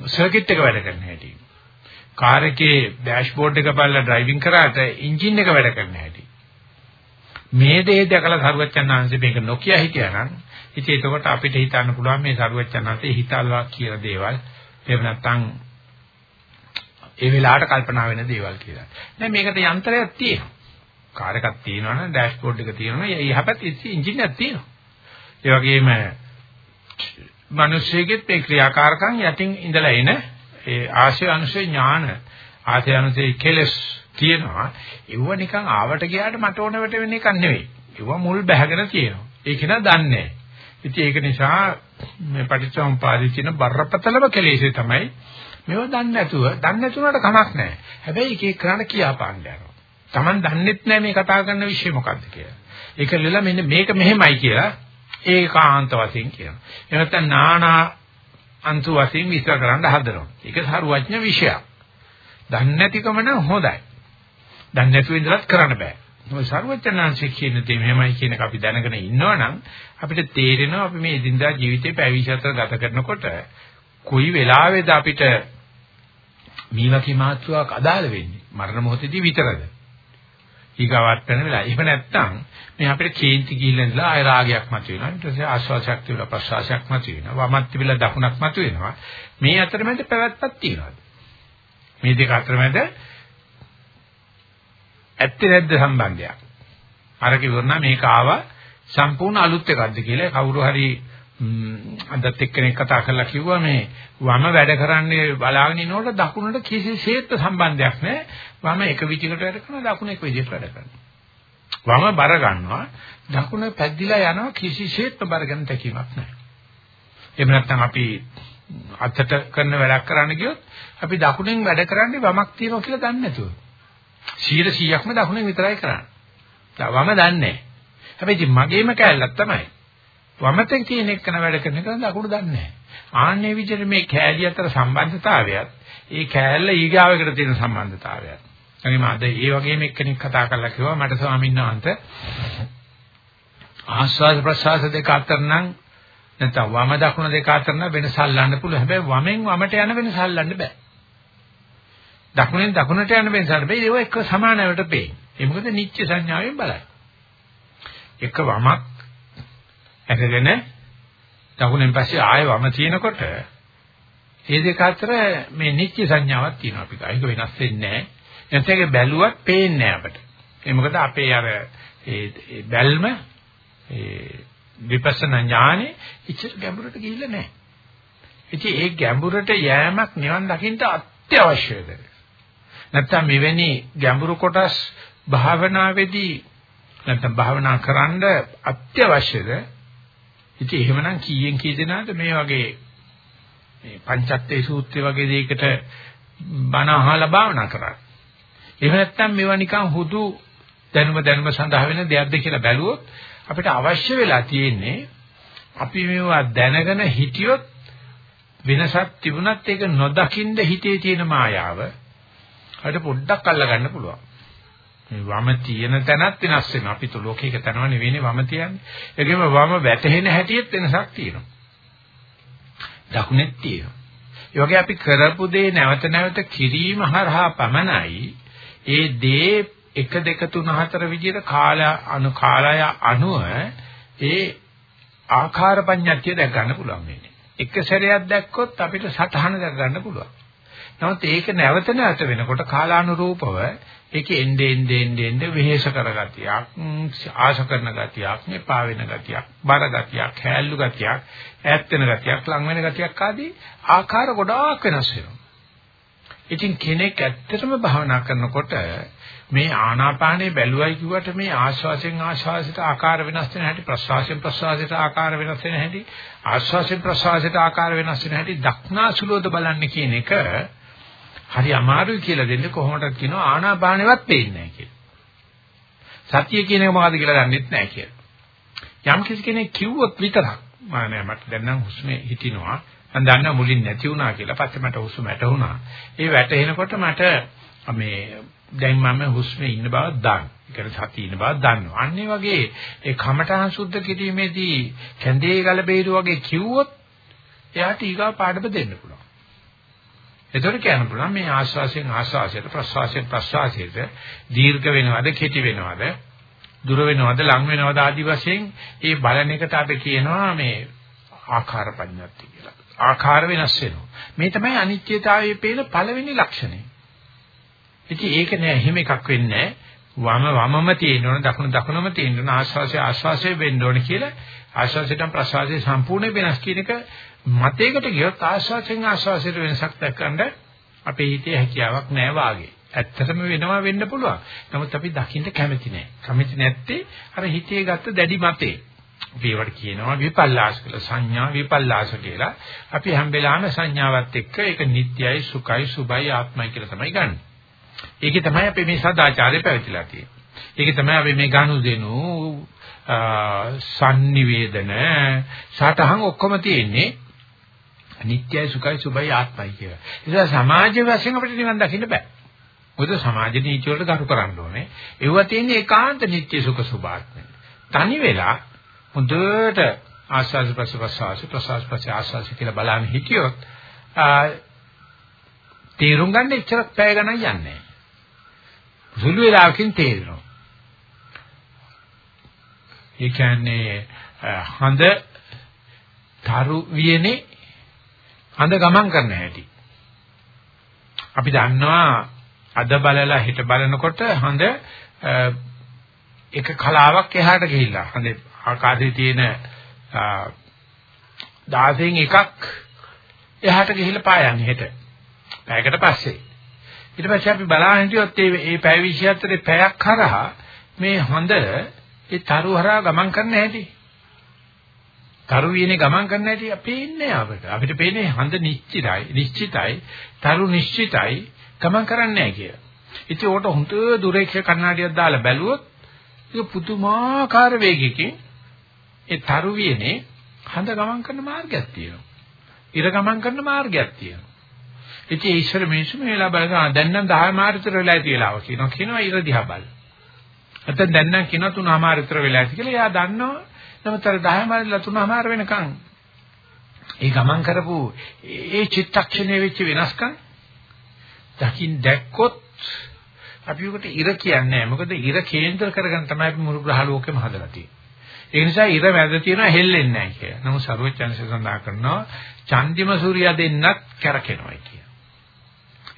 සර්කිට් එක වැඩ කරන හැටි. කාර් එකේ ඩෑෂ්බෝඩ් එක බලලා ඩ්‍රයිවිං කරාට එන්ජින් එක වැඩ කරන්න හැටි. මේ දේ දැකලා සරුවච්චන්හන්සේ මේක නොකිය හිටියා නම් ඉතින් එතකොට අපිට හිතන්න පුළුවන් මේ සරුවච්චන්හන්සේ හිතල්වා කියන දේවල් එහෙම නැත්නම් ඒ වෙලාවට කල්පනා වෙන දේවල් කියලා. දැන් මේකට යන්ත්‍රයක් තියෙනවා. කාර් එකක් තියෙනවා නම් ඩෑෂ්බෝඩ් එක තියෙනවා. එහපත් එන්ජින් එකක් තියෙනවා. ඒ වගේම මිනිස්සෙගෙත් මේ ක්‍රියාකාරකම් යටින් ඉඳලා එන ඒ ආශය අනුශය ඥාන ආශය අනුශය කෙලස් තියෙනවා. ඒව නිකන් ආවට ගියාට මට ඕන වෙට වෙන එකක් නෙවෙයි. ඒව මුල් බැහැගෙන තියෙනවා. ඒක නා දන්නේ. ඉතින් ඒක නිසා මේ පටිච්චසමුපාදයේ තියෙන බරපතලම කෙලෙසේ තමයි මේව දන්නේ නැතුව දන්නේ නැතුනට කමක් නැහැ. හැබැයි එක එක කරන්න කියාපාන්න යනවා. Taman දන්නෙත් නැහැ මේ කතා කරන විषय මොකක්ද කියලා. ඒක ලෙලා මෙන්න මේක මෙහෙමයි කියලා ඒකාන්ත වශයෙන් කියනවා. එහෙම නැත්නම් නානා අන්තු වශයෙන් විස්තර කරන්න හදනවා. ඒක සරුවඥ විෂයක්. දන්නේ නැතිකම නම් හොඳයි. දන්නේ නැතුව ඉඳලත් කරන්න බෑ. මොකද සරුවඥාන්සේ කියන දේ මෙහෙමයි කියන එක අපි දැනගෙන ඉන්නවනම් අපිට තේරෙනවා අපි මේ එදිනදා ජීවිතේ පැවිදිසතර ගත කරනකොට කොයි වෙලාවෙද අපිට මීවකී මාත්‍යාවක් අදාළ වෙන්නේ මරණ මොහොතේදී විතරද ඊගාවත් වෙන වෙලාව. එහෙම නැත්නම් මේ අපිට කේන්ති ගිහිල්ලා ඉඳලා ආය රාගයක් මතුවෙනවා. ඊට පස්සේ ආශ්වාසයක් තිබුණා ප්‍රශ්වාසයක් මතුවෙනවා. වමත් තිබිලා දකුණක් මතුවෙනවා. මේ අතරමැද පැවැත්මක් තියෙනවා. මේ දෙක අතරමැද ඇත්තේ නැද්ද සම්බන්ධයක්? අර කිව්වොත් මේක ආවා සම්පූර්ණ අලුත් එකක්ද කියලා කවුරු හරි අදත් එක්කෙනෙක් කතා කරලා කිව්වා මේ වම වැඩ කරන්නේ බලාගෙන ඉනකොට දකුණට කිසිසේත් සම්බන්ධයක් නැහැ. වම එක විදිහකට වැඩ කරනවා දකුණ එක විදිහකට වැඩ කරනවා. වම බර ගන්නවා දකුණ පැද්දිලා යනවා කිසිසේත්ම බර ගන්න තැකීමක් නැහැ. එහෙම නැත්නම් අපි අතට කරන වැඩක් කරන්න ගියොත් අපි දකුණෙන් වැඩ කරන්නේ වමක් තියෙනවා කියලා දන්නේ නැතුව. 100%ක්ම දකුණෙන් විතරයි කරන්නේ. වම දන්නේ නැහැ. හැබැයි මගේම කැලලක් තමයි. වමතෙන් තියෙන එක කරන වැඩ කරන එක දකුණ දන්නේ නැහැ. ආන්නේ විදිහට මේ කෑලි අතර සම්බන්ධතාවයත් ඒ කෑල්ල ඊගාවකට තියෙන සම්බන්ධතාවයත් එනිම අද ඒ වගේම එක්කෙනෙක් කතා කරලා කිව්වා මට ස්වාමීන් වහන්සේ ආස්වාද ප්‍රසආස දෙක අතර නම් නැත්නම් වම දකුණ දෙක අතර නම් වෙනස අල්ලන්න පුළුවන්. හැබැයි වමෙන් වමට යන වෙනස අල්ලන්න බෑ. දකුණෙන් දකුණට යන වෙනස අල්ලන්න බෑ. ඒක එක්ක සමානවට පේන්නේ. ඒ මොකද නිත්‍ය සංඥාවෙන් බලයි. එක වමක් ඇකගෙන දකුණෙන් පස්සේ ආයෙ වම තියෙනකොට මේ දෙක අතර මේ නිත්‍ය සංඥාවක් තියෙනවා අපි ඒක වෙනස් වෙන්නේ නැහැ. නැත්නම් ඒක බැලුවත් පේන්නේ නැහැ අපිට. ඒ මොකද අපේ අර ඒ බැල්ම ඒ විපස්සනා ඥානෙ ඉච්ඡර ගැඹුරට ගිහිල්ලා නැහැ. ඉතින් ඒ ගැඹුරට යෑමක් නිවන් දකින්න අත්‍යවශ්‍යද? නැත්නම් මෙවැනි ගැඹුරු කොටස් භාවනාවේදී නැත්නම් භාවනා කරන්න අත්‍යවශ්‍යද? ඉතින් එහෙමනම් කීයෙන් කී දෙනාද මේ වගේ මේ පංචත්තේ සූත්‍රය වගේ දෙයකට බණ අහලා භාවනා කරන්නේ. එහෙම නැත්නම් මේවා නිකන් හුදු දැනුම දැනුම සඳහා වෙන දෙයක්ද කියලා බැලුවොත් අපිට අවශ්‍ය වෙලා තියෙන්නේ අපි මේවා දැනගෙන හිටියොත් වෙනසක් තිබුණත් ඒක නොදකින්ද හිතේ තියෙන මායාව අපිට පොඩ්ඩක් අල්ලගන්න පුළුවන්. මේ වම තියෙන තැනත් වෙනස් වෙනවා. අපි તો ලෝකයක තනව නෙවෙයිනේ වම තියන්නේ. ඒකෙම වම වැටෙන හැටියෙත් වෙනසක් තියෙනවා. දකුණෙත් තියෙනවා. ඒ වගේ අපි කරපු දේ නැවත නැවත කිරීම හරහා පමණයි ඒ දේ 1 2 3 4 විදිහට කාල අනු කාලය අනුව ඒ ආකාර පඤ්ඤාතිය දැක් ගන්න පුළුවන් වෙන්නේ. එක සැරයක් දැක්කොත් අපිට සටහන දැක් ගන්න පුළුවන්. නමුත් ඒක නැවත නැවත වෙනකොට කාලානුරූපව ඒකේ එnde ende ende ende වෙහෙස කරගතියක් ආශ කරන ගතියක් මෙපා වෙන ගතියක් බර ගතියක් හැල්ලු ගතියක් ඈත් වෙන ගතියක් ලං වෙන ගතියක් ආදී ආකාර ගොඩාක් වෙනස් වෙනවා. ඉතින් කෙනෙක් ඇත්තටම භාවනා කරනකොට මේ ආනාපානේ බැලුවයි කිව්වට මේ ආශ්වාසයෙන් ආශ්වාසයට ආකාර වෙනස් වෙන හැටි ප්‍රශ්වාසයෙන් ප්‍රශ්වාසයට ආකාර වෙනස් වෙන හැටි ආශ්වාසයෙන් ප්‍රශ්වාසයට ආකාර වෙනස් වෙන හැටි දක්නාසුලෝද බලන්න කියන එක හරි අමාරුයි කියලා දෙන්නේ කොහොමද කියනවා ආනාපානෙවත් පේන්නේ නැහැ කියලා. සත්‍ය කියන එක මොකද්ද කියලා දන්නෙත් නැහැ කියලා. යම් කිසි කෙනෙක් කිව්වොත් විතරක් මම නෑ මට දැන් නම් හුස්මේ හිටිනවා මම දන්නවා මුලින් නැති වුණා කියලා පස්සේ මට හුස්ම වැටුණා. ඒ වැටෙනකොට මට මේ දැන් මම හුස්මේ ඉන්න බව දන්නවා. ඒ කියන්නේ සතිය ඉන්න බව දන්නවා. අන්න ඒ වගේ ඒ කමඨහං සුද්ධ කිරීමේදී කැඳේ ගල බේරු වගේ කිව්වොත් එයාට ඊගා පාඩම දෙන්න පුළුවන්. එතකොට කියන්න පුළුවන් මේ ආශ්වාසයෙන් ආශ්වාසයට ප්‍රශ්වාසයෙන් ප්‍රශ්වාසයට දීර්ඝ වෙනවද කෙටි වෙනවද දුර වෙනවද ලං වෙනවද ආදි වශයෙන් ඒ බලන එකට අපි කියනවා මේ ආකාර පඤ්ඤාති කියලා. ආකාර වෙනස් වෙනවා. මේ තමයි අනිත්‍යතාවයේ පේන පළවෙනි ලක්ෂණය. ඉතින් ඒක නෑ එහෙම එකක් වෙන්නේ වම වමම තියෙනවනේ දකුණු දකුණම තියෙනවනේ ආශ්වාසය ආශ්වාසය වෙන්න ඕනේ කියලා ආශ්වාසයෙන් ප්‍රශ්වාසය සම්පූර්ණ වෙනස් කියන එක මතයකට ගියොත් ආශ්වාසයෙන් ආශ්වාසයට වෙනසක් දක්වන්න අපේ හිතේ හැකියාවක් නැහැ වාගේ. ඇත්තටම වෙනවා වෙන්න පුළුවන්. නමුත් අපි දකින්න කැමති නැහැ. කැමති නැත්තේ අර හිතේ ගත්ත දැඩි මතේ. අපි ඒවට කියනවා විපල්ලාස කියලා සංඥා විපල්ලාස කියලා. අපි හැම වෙලාවෙම සංඥාවත් එක්ක ඒක නිට්යයි සුඛයි සුභයි ආත්මයි කියලා තමයි ගන්න. ඒකේ තමයි අපි මේ සදාචාරය පැවතිලා තියෙන්නේ. ඒකේ තමයි අපි මේ ගනුදෙනු සංනිවේදන සටහන් ඔක්කොම තියෙන්නේ අනිත්‍යයි සුඛයි සුභයි ආත්මයි කියලා. ඒ නිසා සමාජ වශයෙන් අපිට නිවන් දකින්න බෑ. මොකද සමාජ නීති වලට ගරු කරන්න ඕනේ. ඒවා තියෙන්නේ ඒකාන්ත නිත්‍ය සුඛ සුභාත්මයි. තනි වෙලා හොඳට ආස්වාද ප්‍රසවාස ප්‍රසවාස ප්‍රසවාස ආස්වාද කියලා බලන්න හිටියොත් තේරුම් ගන්න එච්චරක් පැය ගණන් යන්නේ නැහැ. සුළු වෙලාවකින් තේරෙනවා. ඒ කියන්නේ හඳ තරු වියනේ හඳ ගමන් කරන හැටි. අපි දන්නවා අද බලලා හිට බලනකොට හඳ එක කලාවක් එහාට ගිහිල්ලා හඳ ආකාශයේ තියෙන 16න් එකක් එහාට ගිහිල්ලා පායන්නේ හෙට. පැයකට පස්සේ. ඊට පස්සේ අපි බලන්න හිටියොත් මේ පැය 24 පැයක් කරා මේ හඳ ඒ තරු හරහා ගමන් කරන්න හැටි. තරු වියනේ ගමන් කරන්න හැටි පේන්නේ අපිට. අපිට පේන්නේ හඳ නිශ්චිතයි, නිශ්චිතයි, තරු නිශ්චිතයි ගමන් කරන්නේ නැහැ කියලා. ඉතින් උකට හොඳ දුරේක්ෂ කණ්ණාඩියක් දාලා බැලුවොත් ඒක පුදුමාකාර වේගයකින් ඒ තරු වියනේ හඳ ගමන් කරන මාර්ගයක් තියෙනවා. ඉර ගමන් කරන මාර්ගයක් තියෙනවා. ඉතින් ඊශ්වර මිනිස්සු මේ වෙලාව බලනවා දැන් නම් 10 මාර්ගතර වෙලා තියලාව කියනවා. කියනවා ඉර දිහා බල. නැත්නම් දැන් නම් කියනවා තුනමාර විතර වෙලා ඇති කියලා. එයා දන්නවා. නමුත් අර 10 මාරිලා තුනමාර වෙනකන් ඒ ගමන් කරපු ඒ චිත්තක්ෂණයේ වෙච්ච වෙනස්කම් දකින් දැක්කොත් අපි උකට ඉර කියන්නේ නැහැ. මොකද ඉර කේන්ද්‍ර කරගෙන තමයි අපි මුළු ග්‍රහ ලෝකෙම හදලා තියෙන්නේ. ඒ නිසා ඉර මැද තියෙනවා හෙල්ලෙන්නේ නැහැ කියලා. නමුත් සරුවචනසේ සඳහන් කරනවා චන්දිම සූර්යයා දෙන්නත් කැරකෙනවා කියලා.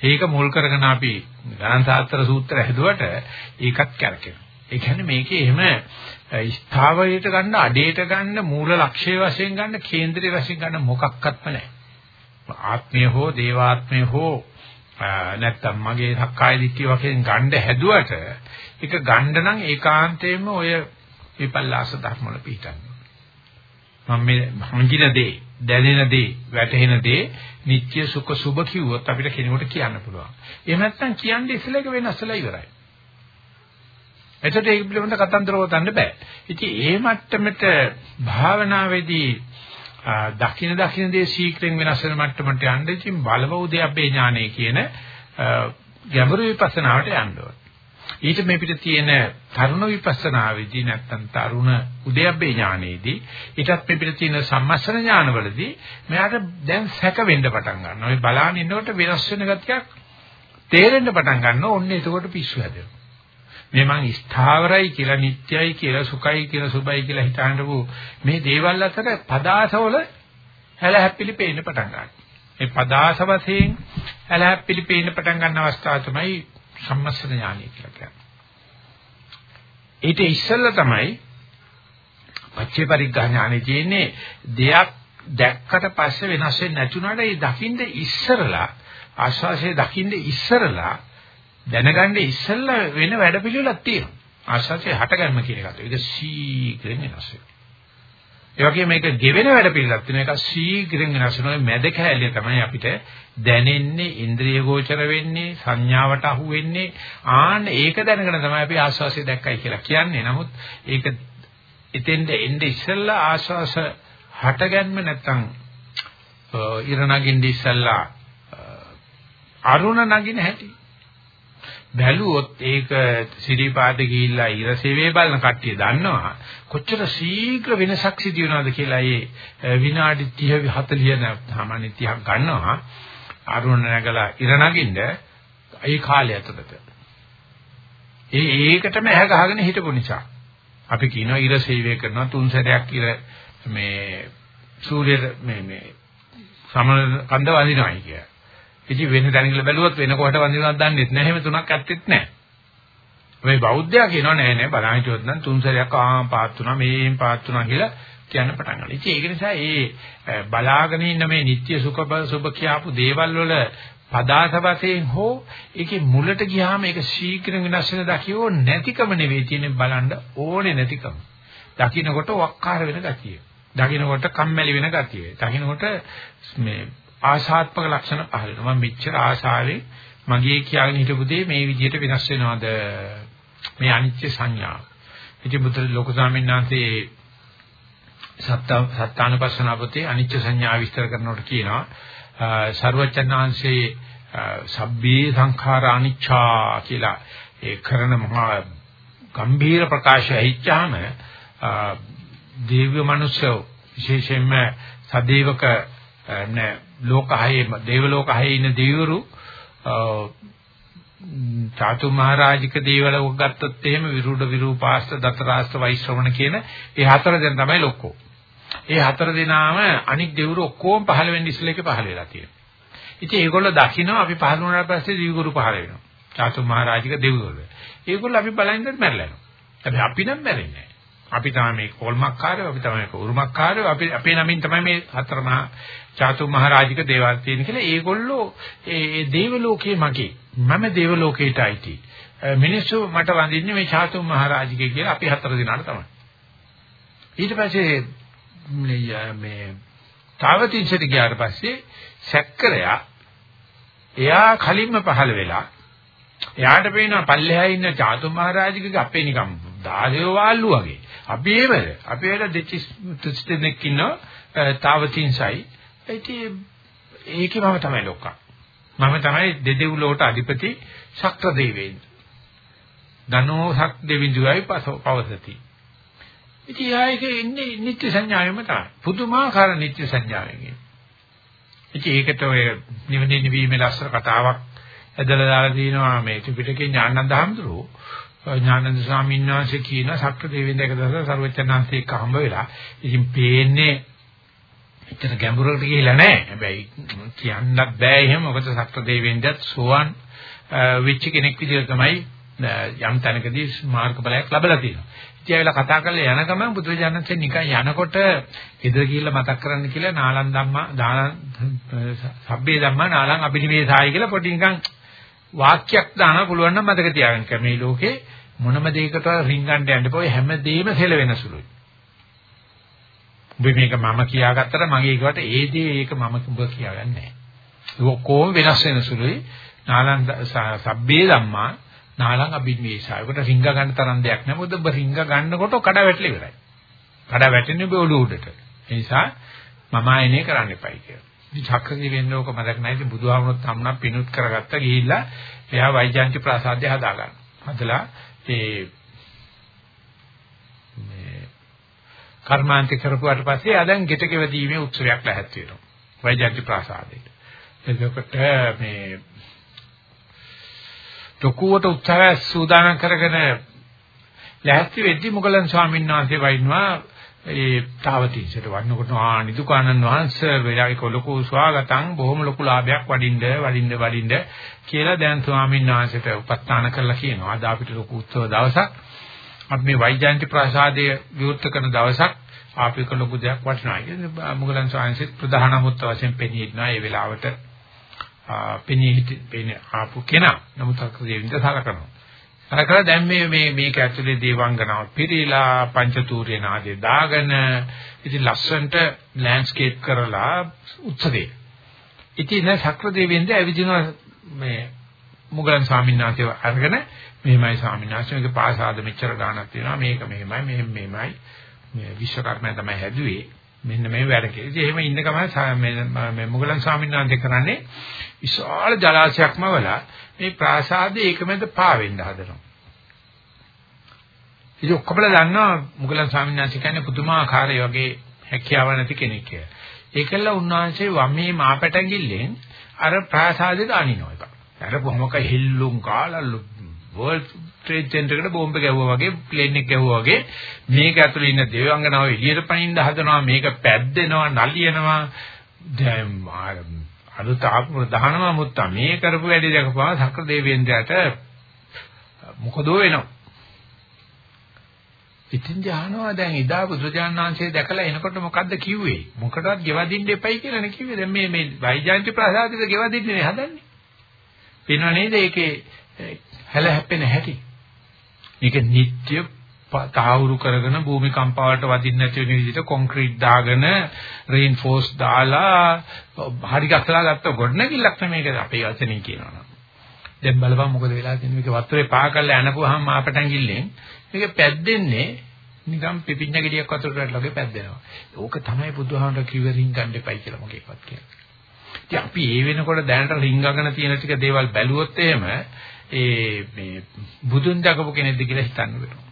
ඒක මුල් කරගෙන අපි ගණන් ශාස්ත්‍ර සූත්‍ර හැදුවට ඒකත් කැරකෙනවා. ඒ කියන්නේ මේකේ එහෙම ස්ථාවරයට ගන්න, අඩේට ගන්න, මූල ලක්ෂ්‍ය වශයෙන් ගන්න, කේන්ද්‍රය වශයෙන් ගන්න මොකක්වත්ම නැහැ. ආත්මය හෝ දේවාත්මය හෝ නැත්තම් මගේ සක්කාය දිට්ඨිය වශයෙන් ගන්න හැදුවට ඒක ගන්න නම් ඒකාන්තයෙන්ම ඔය විපල්ලාස ධර්ම වල පිටන්නේ. මම මේ හංගින දේ, දැනෙන දේ, වැටහෙන දේ නිත්‍ය සුඛ සුභ කිව්වොත් අපිට කෙනෙකුට කියන්න පුළුවන්. එහෙම නැත්නම් කියන්නේ ඉස්සෙල්ලා එක වෙනස්සලා ඉවරයි. එතකොට ඒක පිළිබඳ කතන්දර හොතන්න බෑ. ඉතින් ඒ මට්ටමට භාවනාවේදී දකින දකින දේ ශීක්‍රයෙන් වෙනස් වෙන මට්ටමට යන්න ඉතින් බලව උද්‍යප්පේ ඥානය කියන ගැඹුරු විපස්සනාවට යන්න ඕන. ඊට මේ පිට තියෙන තරුණ විපස්සනාවේදී නැත්තම් තරුණ උද්‍යප්පේ ඥානයේදී ඊටත් මේ පිට තියෙන සම්මස්සන ඥානවලදී මෙයාට දැන් සැක වෙන්න පටන් ගන්නවා. මේ බලාගෙන ඉන්නකොට වෙනස් වෙන ගතියක් තේරෙන්න පටන් ගන්නවා. ඔන්න එතකොට පිස්සු හැදෙනවා. මේ මං ස්ථාවරයි කියලා නිට්ටයයි කියලා සුඛයි කියලා සුබයි කියලා හිතානකො මේ දේවල් අතර පදාසවල හැලහැප්පිලි පේන්න පටන් ගන්නවා. මේ පදාස වශයෙන් හැලහැප්පිලි පේන්න පටන් ගන්න අවස්ථාව තමයි සම්මස්සන ඥානය කියලා කියන්නේ. ඊට ඉස්සෙල්ලා තමයි පච්චේ පරිග්ගා ඥානෙ තියෙන්නේ දෙයක් දැක්කට පස්සේ වෙනස් වෙන්නේ නැතුණාට ඒ දකින්න ඉස්සරලා ආශාසයේ දකින්න ඉස්සරලා දැනගන්න ඉස්සෙල්ලා වෙන වැඩපිළිවෙලක් තියෙනවා. ආශාසයේ හටගන්න කියන එකට. ඒක සීඝ්‍රයෙන් වෙනස් වෙනවා. ඒ වගේම මේක ගෙවෙන වැඩපිළිවෙලක් තියෙනවා. ඒක සීඝ්‍රයෙන් වෙනස් වෙනවා. මැද කැලේ තමයි අපිට දැනෙන්නේ, ඉන්ද්‍රිය ගෝචර වෙන්නේ, සංඥාවට අහු වෙන්නේ. ආන්න ඒක දැනගෙන තමයි අපි ආශාසය දැක්කයි කියලා කියන්නේ. නමුත් ඒක එතෙන්ද එන්නේ ඉස්සෙල්ලා ආශාස හටගන්න නැත්තම් ඉර නගින්න ඉස්සෙල්ලා අරුණ නගින හැටි බැලුවොත් ඒක සිරිපාද ගිහිල්ලා ඉරසෙවේ බලන කට්ටිය දන්නවා. කොච්චර ශීඝ්‍ර වෙනසක් සිදු වෙනවද කියලා ඒ විනාඩි 30 40 සාමාන්‍ය 30ක් ගන්නවා. අරුණ නැගලා ඉර නගින්න ඒ කාලය ඇතුළත. ඒ ඒකටම ඇහ ගහගෙන හිටපු නිසා. අපි කියනවා ඉර සේවය කරනවා තුන් සැරයක් ඉර මේ සූර්ය මේ මේ සමන කන්ද වදිනවායි කියලා. ඉතින් වෙන දැනගල බැලුවොත් වෙන කොහට වඳිනවද දන්නේ නැහැ. එහෙම තුනක් ඇත්තෙත් නැහැ. මේ බෞද්ධයා කියනවා නෑ නෑ බලන් හිටියොත් නම් තුන් සැරයක් ආ පාත් තුනා මේන් පාත් තුනා කියලා කියන්න පටන් ගන්නවා. ඉතින් ඒක නිසා මේ බලාගෙන ඉන්න මේ නිත්‍ය සුඛ සුභ කියපු දේවල් වල පදාස වශයෙන් හෝ ඒකේ මුලට ගියාම ඒක ශීඝ්‍ර වෙනස් වෙන දකියෝ නැතිකම නෙවෙයි තියෙන්නේ බලන්න ඕනේ නැතිකම. දකින්නකොට වක්කාර වෙන ගතිය. දකින්නකොට කම්මැලි වෙන ගතිය. දකින්නකොට මේ ආශාත්මක ලක්ෂණ පහළ වෙනවා. මම මෙච්චර ආශාවෙන් මගේ කියාගෙන හිටපු දේ මේ විදිහට වෙනස් වෙනවද? මේ අනිත්‍ය සංඥාව. ඉතින් බුදු ලෝක ස්වාමීන් වහන්සේ සත්‍ය සත්‍යානුපස්සන පොතේ අනිත්‍ය සංඥා විස්තර කරනකොට කියනවා සර්වචන්නාංශේ සබ්බේ සංඛාරා අනිච්චා කියලා ඒ කරන මහා ගම්භීර ප්‍රකාශය හිච්චාම දිව්‍ය මනුෂ්‍ය විශේෂයෙන්ම සදේවක නැ ලෝක හයේ දේව ලෝක හයේ ඉන්න දෙවිවරු චාතු මහරජික දේවලව ගත්තොත් එහෙම විරුඩ විරූපාස්ත දතරාස්ත වෛශ්‍රවණ කියන ඒ හතර දෙන තමයි ලොක්කෝ. ඒ හතර දෙනාම අනික් දෙවිවරු ඔක්කොම පහළ වෙන්න ඉස්සෙල්ලා එක පහළ වෙලා තියෙනවා. ඉතින් ඒගොල්ලෝ දකිනවා අපි පහළ වුණාට පස්සේ දිවිගුරු පහළ වෙනවා. චාතු මහරජික දෙවිවරු. ඒගොල්ලෝ අපි බලන්නේ මැරලා යනවා. හැබැයි අපි නම් මැරෙන්නේ නැහැ. අපි තමයි මේ කොල්මක්කාරයෝ අපි තමයි මේක උරුමක්කාරයෝ අපි අපේ නමින් තමයි මේ හතර මහා චාතු මහරජික දේවල් තියෙන කියලා ඒගොල්ලෝ ඒ දේව ලෝකේ මගේ. මම දේව ලෝකේට අයිති මිනිස්සු මට වඳින්නේ මේ චාතු මහරජික කියලා අපි හතර දිනාට තමයි. ඊට පස්සේ මේ තාවතිංශට ගියාට පස්සේ සැක්කරයා එයා කලින්ම පහළ වෙලා එයාට පේනවා පල්ලෙහා ඉන්න චාතු මහරජිකගේ අපේ නිකම් දාසයෝ වාල්ලු වගේ. අපි ඒවල අපි වල දෙචිස් තුස් දෙනෙක් ඉන්නවා තාවතින්සයි ඉතින් ඒකේ මම තමයි ලොක්කා. මම තමයි දෙදෙව්ලොවට අධිපති ශක්‍ර දෙවියන් ධනෝ ශක් දෙවිඳුයි පවසති. ඉතින් ආයේ ඉන්නේ නිත්‍ය සංඥාවෙම තමයි. පුදුමාකාර නිත්‍ය සංඥාවෙන්. ඉතින් ඒකට ඔය නිවන නිවීමේ ලස්සන කතාවක් ඇදලා දාලා තිනවා මේ ත්‍රිපිටකේ ඥානන්ද හඳුරෝ ඥානන්ද ස්වාමීන් වහන්සේ කියන සක්‍ර දෙවියන් දෙක දවසක් සර්වචනාංශේ එක්ක හම්බ වෙලා. ඉතින් පේන්නේ එතන ගැඹුරකට ගිහිලා නැහැ. හැබැයි කියන්නත් බෑ එහෙම. මොකද සක්‍ර දෙවියන්දත් සෝවන් වෙච්ච කෙනෙක් විදිහට තමයි යම් තැනකදී මාර්ගඵලයක් ලැබලා තියෙනවා. ඉතින් ඒවිලා කතා කරලා යන ගමන් බුදුරජාණන්සේ නිකන් යනකොට ඉදිරිය ගිහිල්ලා මතක් කරන්න කියලා නාලන් ධම්මා දාන සබ්බේ ධම්මා නාලන් අභිනිවේසායි කියලා පොඩි නිකන් වාක්‍යයක් දාන්න පුළුවන් නම් මතක තියාගන්න. මේ ලෝකේ මොනම දෙයකට රින්ගන්න යන්න පොයි හැමදේම සෙලවෙන සුළුයි. ඔබ මේක මම කියාගත්තට මගේ ඒකට ඒ දේ ඒක මම ඔබ කියාගන්නේ නැහැ. ඒක කොහොම වෙනස් වෙන සුළුයි. නාලන් සබ්බේ ධම්මා නාලං අභිනිවේෂය. ඒකට රිංග ගන්න තරම් දෙයක් නැහැ. මොකද ඔබ රිංග ගන්නකොට කඩ වැටලා ඉවරයි. කඩ වැටෙන්නේ ඔබ ඔළුව උඩට. ඒ නිසා මම ආයනේ කරන්න එපයි කියලා. ඉතින් චක්‍රදී වෙන්න ඕක මතක නැහැ. ඉතින් බුදුහාමුදුරුත් හම්නම් පිණුත් කරගත්ත ගිහිල්ලා එයා වෛජාන්ති ප්‍රසාදය හදාගන්න. හදලා ඒ මේ කර්මාන්ත කරපුවාට පස්සේ ආ දැන් ගෙට කෙවදීමේ උත්සවයක් ලැහත් වෙනවා. වෛජාන්ති ප්‍රසාදයට. එතකොට මේ ලොකුවට උත්සාහය සූදානම් කරගෙන ලැහැත්ති වෙද්දි මොගලන් ස්වාමීන් වහන්සේ වයින්නවා ඒ තාවතිංශයට වන්නකොට ආ නිදුකානන් වහන්සේ වෙලාවක ලොකු ස්වාගතං බොහොම ලොකු ලාභයක් වඩින්න වඩින්න වඩින්න කියලා දැන් ස්වාමීන් වහන්සේට උපස්ථාන කරලා කියනවා. අද අපිට ලොකු උත්සව දවසක්. අපි මේ වෛජයන්ති ප්‍රසාදයේ විවෘත කරන දවසක් ආපික ලොකු දෙයක් වටිනවා කියන්නේ මොගලන් ස්වාමීන් වහන්සේ ප්‍රධාන මුත්ත වශයෙන් පෙනී ඉන්නවා ඒ වෙලාවට පෙනී හිට පෙනී ආපු කෙනා. නමුත් අක්‍රදේවින්ද සලකනවා. සලකලා දැන් මේ මේ මේක ඇතුලේ දේවාංගනාව පිරීලා පංචතූර්ය නාදේ දාගෙන ඉතින් ලස්සන්ට ලෑන්ඩ්ස්කේප් කරලා උත්සවේ. ඉතින් නේ ශක්‍රදේවින්ද ඇවිදින මේ මුගලන් ස්වාමීන් වහන්සේ අරගෙන මෙහෙමයි ස්වාමීන් වහන්සේ මේක පාසාද මෙච්චර ගාණක් තියෙනවා මේක මෙහෙමයි මෙහෙම මෙහෙමයි මේ විශ්වකර්මයා තමයි හැදුවේ මෙන්න මේ වැඩ කියලා. ඉතින් එහෙම ඉන්න ගමන් මේ මුගලන් ස්වාමීන් වහන්සේ කරන්නේ විශාල ජලාශයක්ම වලා මේ ප්‍රාසාදයේ ඒකමෙද පාවෙන්න හදනවා. ඉතින් ඔක්කොමල දන්නවා මුගලන් ස්වාමීන් වහන්සේ කියන්නේ පුදුමාකාරය වගේ හැකියාව නැති කෙනෙක් කියලා. ඒකල උන්වහන්සේ වමේ මාපැටගිල්ලෙන් අර ප්‍රාසාදයට අනිනවා එක. අර කොහොමක හිල්ලුම් කාලල්ලු වර්ල්ඩ් ට්‍රේඩ් සෙන්ටර් එකට බෝම්බ ගැහුවා වගේ ප්ලේන් එක ගැහුවා වගේ මේක ඇතුලේ ඉන්න දේවංගනාව එළියට පනින්න හදනවා මේක පැද්දෙනවා නලියනවා. දැන් අලුත ආපු දහනවා මුත්තා මේ කරපු වැඩේ දැකපුවා සක්‍ර දෙවියන්ට මොකද වෙනවා? ඉතින් ජානවා දැන් ඉදා බුදුජානනාංශය දැකලා එනකොට මොකද්ද කිව්වේ? මොකටවත් ගෙවදින්න එපයි කියලා නේ කිව්වේ. දැන් මේ මේ වෛජයන්ති ප්‍රසාදිත ගෙවදින්නේ හදන්නේ. වෙනව නේද? ඒකේ හැල හැපෙන හැටි. මේක නිත්‍ය තාවුරු කරගෙන භූමි කම්පාවට වදින්න නැති වෙන විදිහට කොන්ක්‍රීට් දාගෙන රේන්ෆෝස් දාලා හරි ගස්සලා ගත්ත ගොඩනැගිල්ලක් නෙමේක අපේ වචනින් කියනවා. දැන් බලපන් මොකද වෙලා තියෙන්නේ මේක වතුරේ පා කරලා යනපුවාම අපට ඇඟිල්ලෙන් මේක පැද්දෙන්නේ නිකම් පිපිඤ්ඤ ගෙඩියක් වතුරට වැටලා වගේ පැද්දෙනවා. ඕක තමයි බුදුහාමර කිව්වරින් ගන්න එපයි කියලා මොකේවත් කියන්නේ. ඉතින් අපි ඒ වෙනකොට දැනට රිංගගෙන තියෙන ටික දේවල් බැලුවොත් එහෙම ඒ මේ බුදුන් දකපු කෙනෙක්ද කියලා හිතන්න වෙනවා.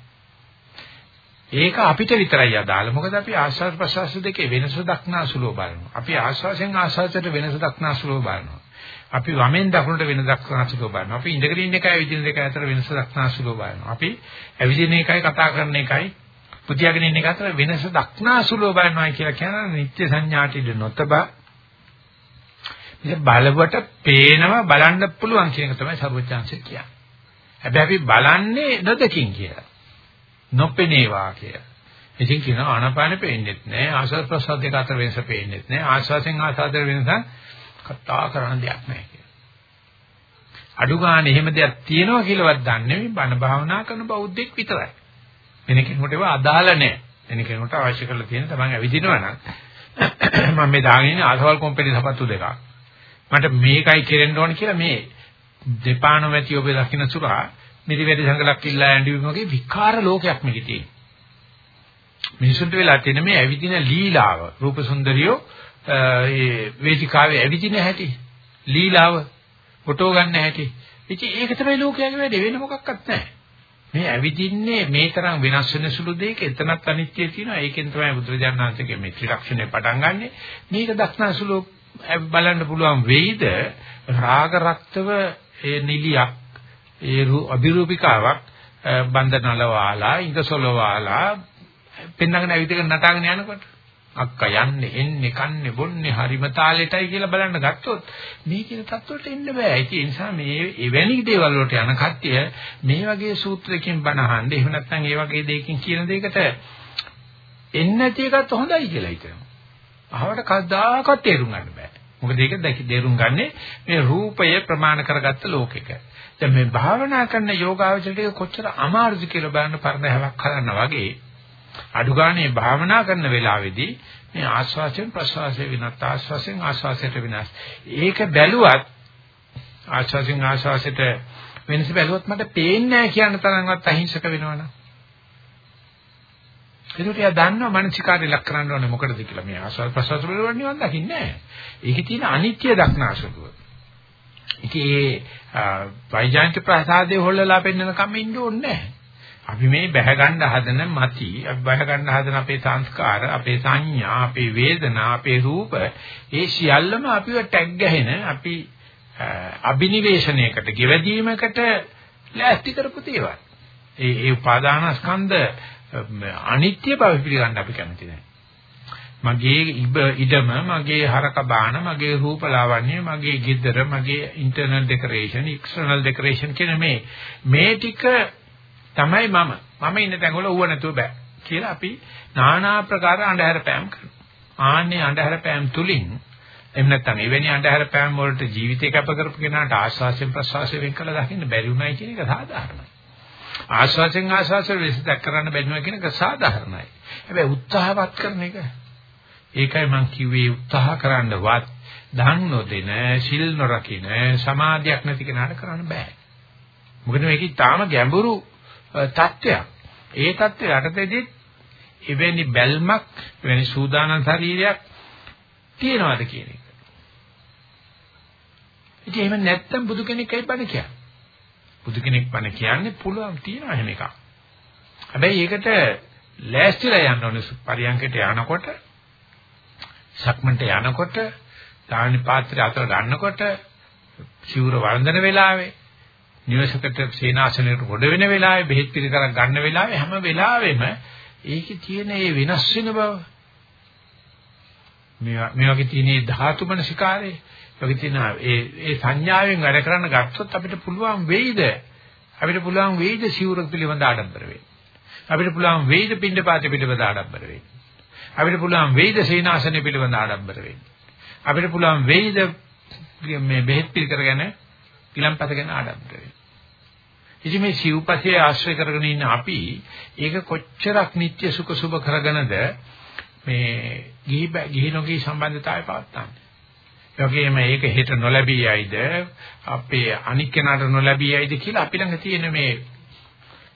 ඒක අපිට විතරයි අදාළ. මොකද අපි ආස්වාද ප්‍රසවාස දෙකේ වෙනස දක්නාසුලෝ බලනවා. අපි ආස්වාසෙන් ආස්වාදයට වෙනස දක්නාසුලෝ බලනවා. අපි වමෙන් දකුණට වෙන දක්නාසුලෝ බලනවා. අපි ඉඳගෙන ඉන්න එකයි විදින දෙක අතර වෙනස දක්නාසුලෝ බලනවා. අපි ඇවිදින එකයි කතා කරන එකයි පුතියගෙන ඉන්න එක අතර වෙනස දක්නාසුලෝ බලනවා කියලා කියන නිත්‍ය සංඥාටිද නොතබා ඉතින් බලවට පේනවා බලන්න පුළුවන් කියන එක තමයි සර්වඥාන්සේ කියන්නේ. හැබැයි අපි බලන්නේ නොදකින් කියලා. නොපෙනේවා කියලා. ඉතින් කියනවා ආනාපානෙ පේන්නේත් නැහැ ආස්වාද ප්‍රසාද දෙක අතර වෙනස පේන්නේත් නැහැ ආස්වාසෙන් ආස්වාදයෙන් වෙනස කතා කරන්න දෙයක් නැහැ කියලා. අඩු ගන්න එහෙම දෙයක් තියෙනවා කියලාවත් දන්නේ මේ බණ භාවනා කරන බෞද්ධෙක් විතරයි. වෙන කෙනෙකුට ඒවා අදාළ නැහැ. වෙන කෙනෙකුට අවශ්‍ය කරලා තියෙන තමන් ඇවිදිනවා නම් මම මේ දාගෙන ඉන්නේ ආසවල් කම්පැනි සපත්තු දෙකක්. මට මේකයි කෙරෙන්න ඕන කියලා මේ දෙපාණ වැටි ඔබ දකින්න සුරා මිරි වැඩි සංගලක් ඉල්ලා ඇඬීම වගේ විකාර ලෝකයක් මේකේ තියෙනවා. මිනිසුන්ට වෙලා තියෙන මේ ඇවිදින ලීලාව රූප සුන්දරියෝ ඒ වේදිකාවේ ඇවිදින හැටි ලීලාව ෆොටෝ ගන්න හැටි ඉතින් ඒක තමයි ලෝකයේ වැඩේ වෙන මොකක්වත් නැහැ. මේ ඇවිදින්නේ මේ තරම් වෙනස් වෙන සුළු දෙයක එතනත් අනිත්‍ය තියෙනවා. ඒකෙන් තමයි බුදුරජාණන් වහන්සේගේ මේ ත්‍රිලක්ෂණය පටන් ගන්නෙ. මේක දක්නාසුළු බලන්න පුළුවන් වෙයිද රාග රක්තව ඒ නිලියක් ඒ අභිරූපිකාවක් බන්ධනල වාලා ඉඳසොල වාලා පෙන්නගෙන ඇවිදගෙන නටාගෙන යනකොට අක්කා යන්නේ එන්නේ කන්නේ බොන්නේ හරිම තාලෙටයි කියලා බලන්න ගත්තොත් මේ කියන තත්ත්වයට එන්න බෑ. ඒ නිසා මේ එවැනි දේවල් වලට යන කට්ටිය මේ වගේ සූත්‍රයකින් බණ අහන්න එහෙම නැත්නම් ඒ වගේ දෙයකින් කියන දෙයකට එන්නේ නැති එකත් හොඳයි කියලා හිතනවා. අහවට කවදාකවත් තේරුම් ගන්න බෑ. මොකද ඒක දැකි තේරුම් ගන්නේ මේ රූපය ප්‍රමාණ කරගත්ත ලෝකෙක. දැන් මේ භාවනා කරන යෝගාවචරයට කොච්චර අමාරුද කියලා බලන්න පරණ හැවක් කරන්න වගේ අඩු ගානේ භාවනා කරන වෙලාවේදී මේ ආස්වාසයෙන් ප්‍රසවාසයෙන් විනත් ආස්වාසයෙන් ආස්වාසයට විනාශ. ඒක බැලුවත් ආස්වාසයෙන් ආස්වාසයට වෙනස බැලුවත් මට පේන්නේ නැහැ කියන තරම්වත් අහිංසක වෙනවනේ. ඒකට එයා දන්නවා මානසිකාරය ලක් කරන්න ඕනේ මොකටද කියලා මේ ආස්වාද ප්‍රසවාස වල නිවන් දකින්නේ නැහැ. ඒකේ තියෙන අනිත්‍ය දක්නාසුදුව. ඉතින් ඒ වෛජාන්ති ප්‍රසාදේ හොල්ලලා පෙන්නන කම ඉන්න ඕනේ නැහැ. අපි මේ බැහැ ගන්න හදන mati අපි බැහැ ගන්න හදන අපේ සංස්කාර අපේ සංඥා අපේ වේදනා අපේ රූප ඒ සියල්ලම අපිව ටැග් ගහන අපි අබිනිවේෂණයකට ගෙවදීමකට ලෑස්ති කරපු දේවල්. ඒ ඒ උපාදානස්කන්ධ අනිත්‍ය බව පිළිගන්න අපි කැමති නැහැ. මගේ ඉඩම මගේ හරක බාන මගේ රූප ලාවන්‍ය මගේ ගෙදර මගේ ඉන්ටර්නල් ඩෙකරේෂන් එක්ස්ටර්නල් ඩෙකරේෂන් කියන මේ මේ ටික තමයි මම. මම ඉන්න තැන් වල ඌව නැතුව බෑ කියලා අපි নানা ප්‍රකාර අඳුර පෑම් කරනවා. ආන්නේ අඳුර පෑම් තුලින් එහෙම නැත්නම් එවැනි අඳුර පෑම් වලට ජීවිතේ කැප කරපු කෙනාට ආස්වාසයෙන් ප්‍රසවාසයෙන් වෙන් කළ දකින්න බැරි උනායි කියන එක සාධාරණයි. ආස්වාසයෙන් ආස්වාසයෙන් විශ්ලේෂ කරන්න බැරිනවා කියන එක සාධාරණයි. හැබැයි උත්සාහවත් කරන එක ඒකයි මම කිව්වේ උත්සාහ කරන්නවත් දන් නොදෙන, සිල් නොරකින, සමාධියක් නැති කෙනාට කරන්න බෑ. මොකද මේකේ තාම ගැඹුරු තත්ත්වයක්. ඒ තත්ත්වය යටතේදී එවැනි බැල්මක්, එවැනි සූදානම් ශරීරයක් තියනවාද කියන එක. ඉතින් එහෙම නැත්තම් බුදු කෙනෙක් ඇයි බණ කියන්නේ? බුදු කෙනෙක් බණ කියන්නේ පුළුවන් තියනවා එහෙම එකක්. හැබැයි ඒකට ලෑස්තිලා යන්න ඕනේ පරියන්කට යනකොට සක්මන්ට යනකොට දානි පාත්‍රය අතර ගන්නකොට සිවුර වළඳන වෙලාවේ නිවසකට සේනාසනයකට ගොඩ වෙන වෙලාවේ බෙහෙත් පිළිකරක් ගන්න වෙලාවේ හැම වෙලාවෙම ඒකේ තියෙන ඒ වෙනස් වෙන බව මේ මේ වගේ තියෙන ධාතු මනසිකාරේ වගේ තියෙන ඒ ඒ සංඥාවෙන් වැඩ කරන්න ගත්තොත් අපිට පුළුවන් වෙයිද? අපිට පුළුවන් වෙයිද සිවුර පිළිබඳ ආඩම්බර වෙන්න? අපිට පුළුවන් වෙයිද පින්ඩපාත පිළිබඳ ආඩම්බර වෙන්න? අපිට පුළුවන් වෙයිද සේනාසනය පිළිබඳ ආඩම්බර වෙන්න? අපිට පුළුවන් වෙයිද මේ බෙහෙත් පිළිකර ගැන පිළම්පත ගැන ආඩම්බර වෙන්න? ඉතින් මේ සිව්පසේ ආශ්‍රය කරගෙන ඉන්න අපි ඒක කොච්චරක් නිත්‍ය සුඛ සුභ කරගෙනද මේ ගිහි ගිහි නොගිහි සම්බන්ධතාවය පවත්න්නේ. ඒ වගේම ඒක හෙට නොලැබී යයිද අපේ අනික් කෙනාට නොලැබී යයිද කියලා අපි ළඟ තියෙන මේ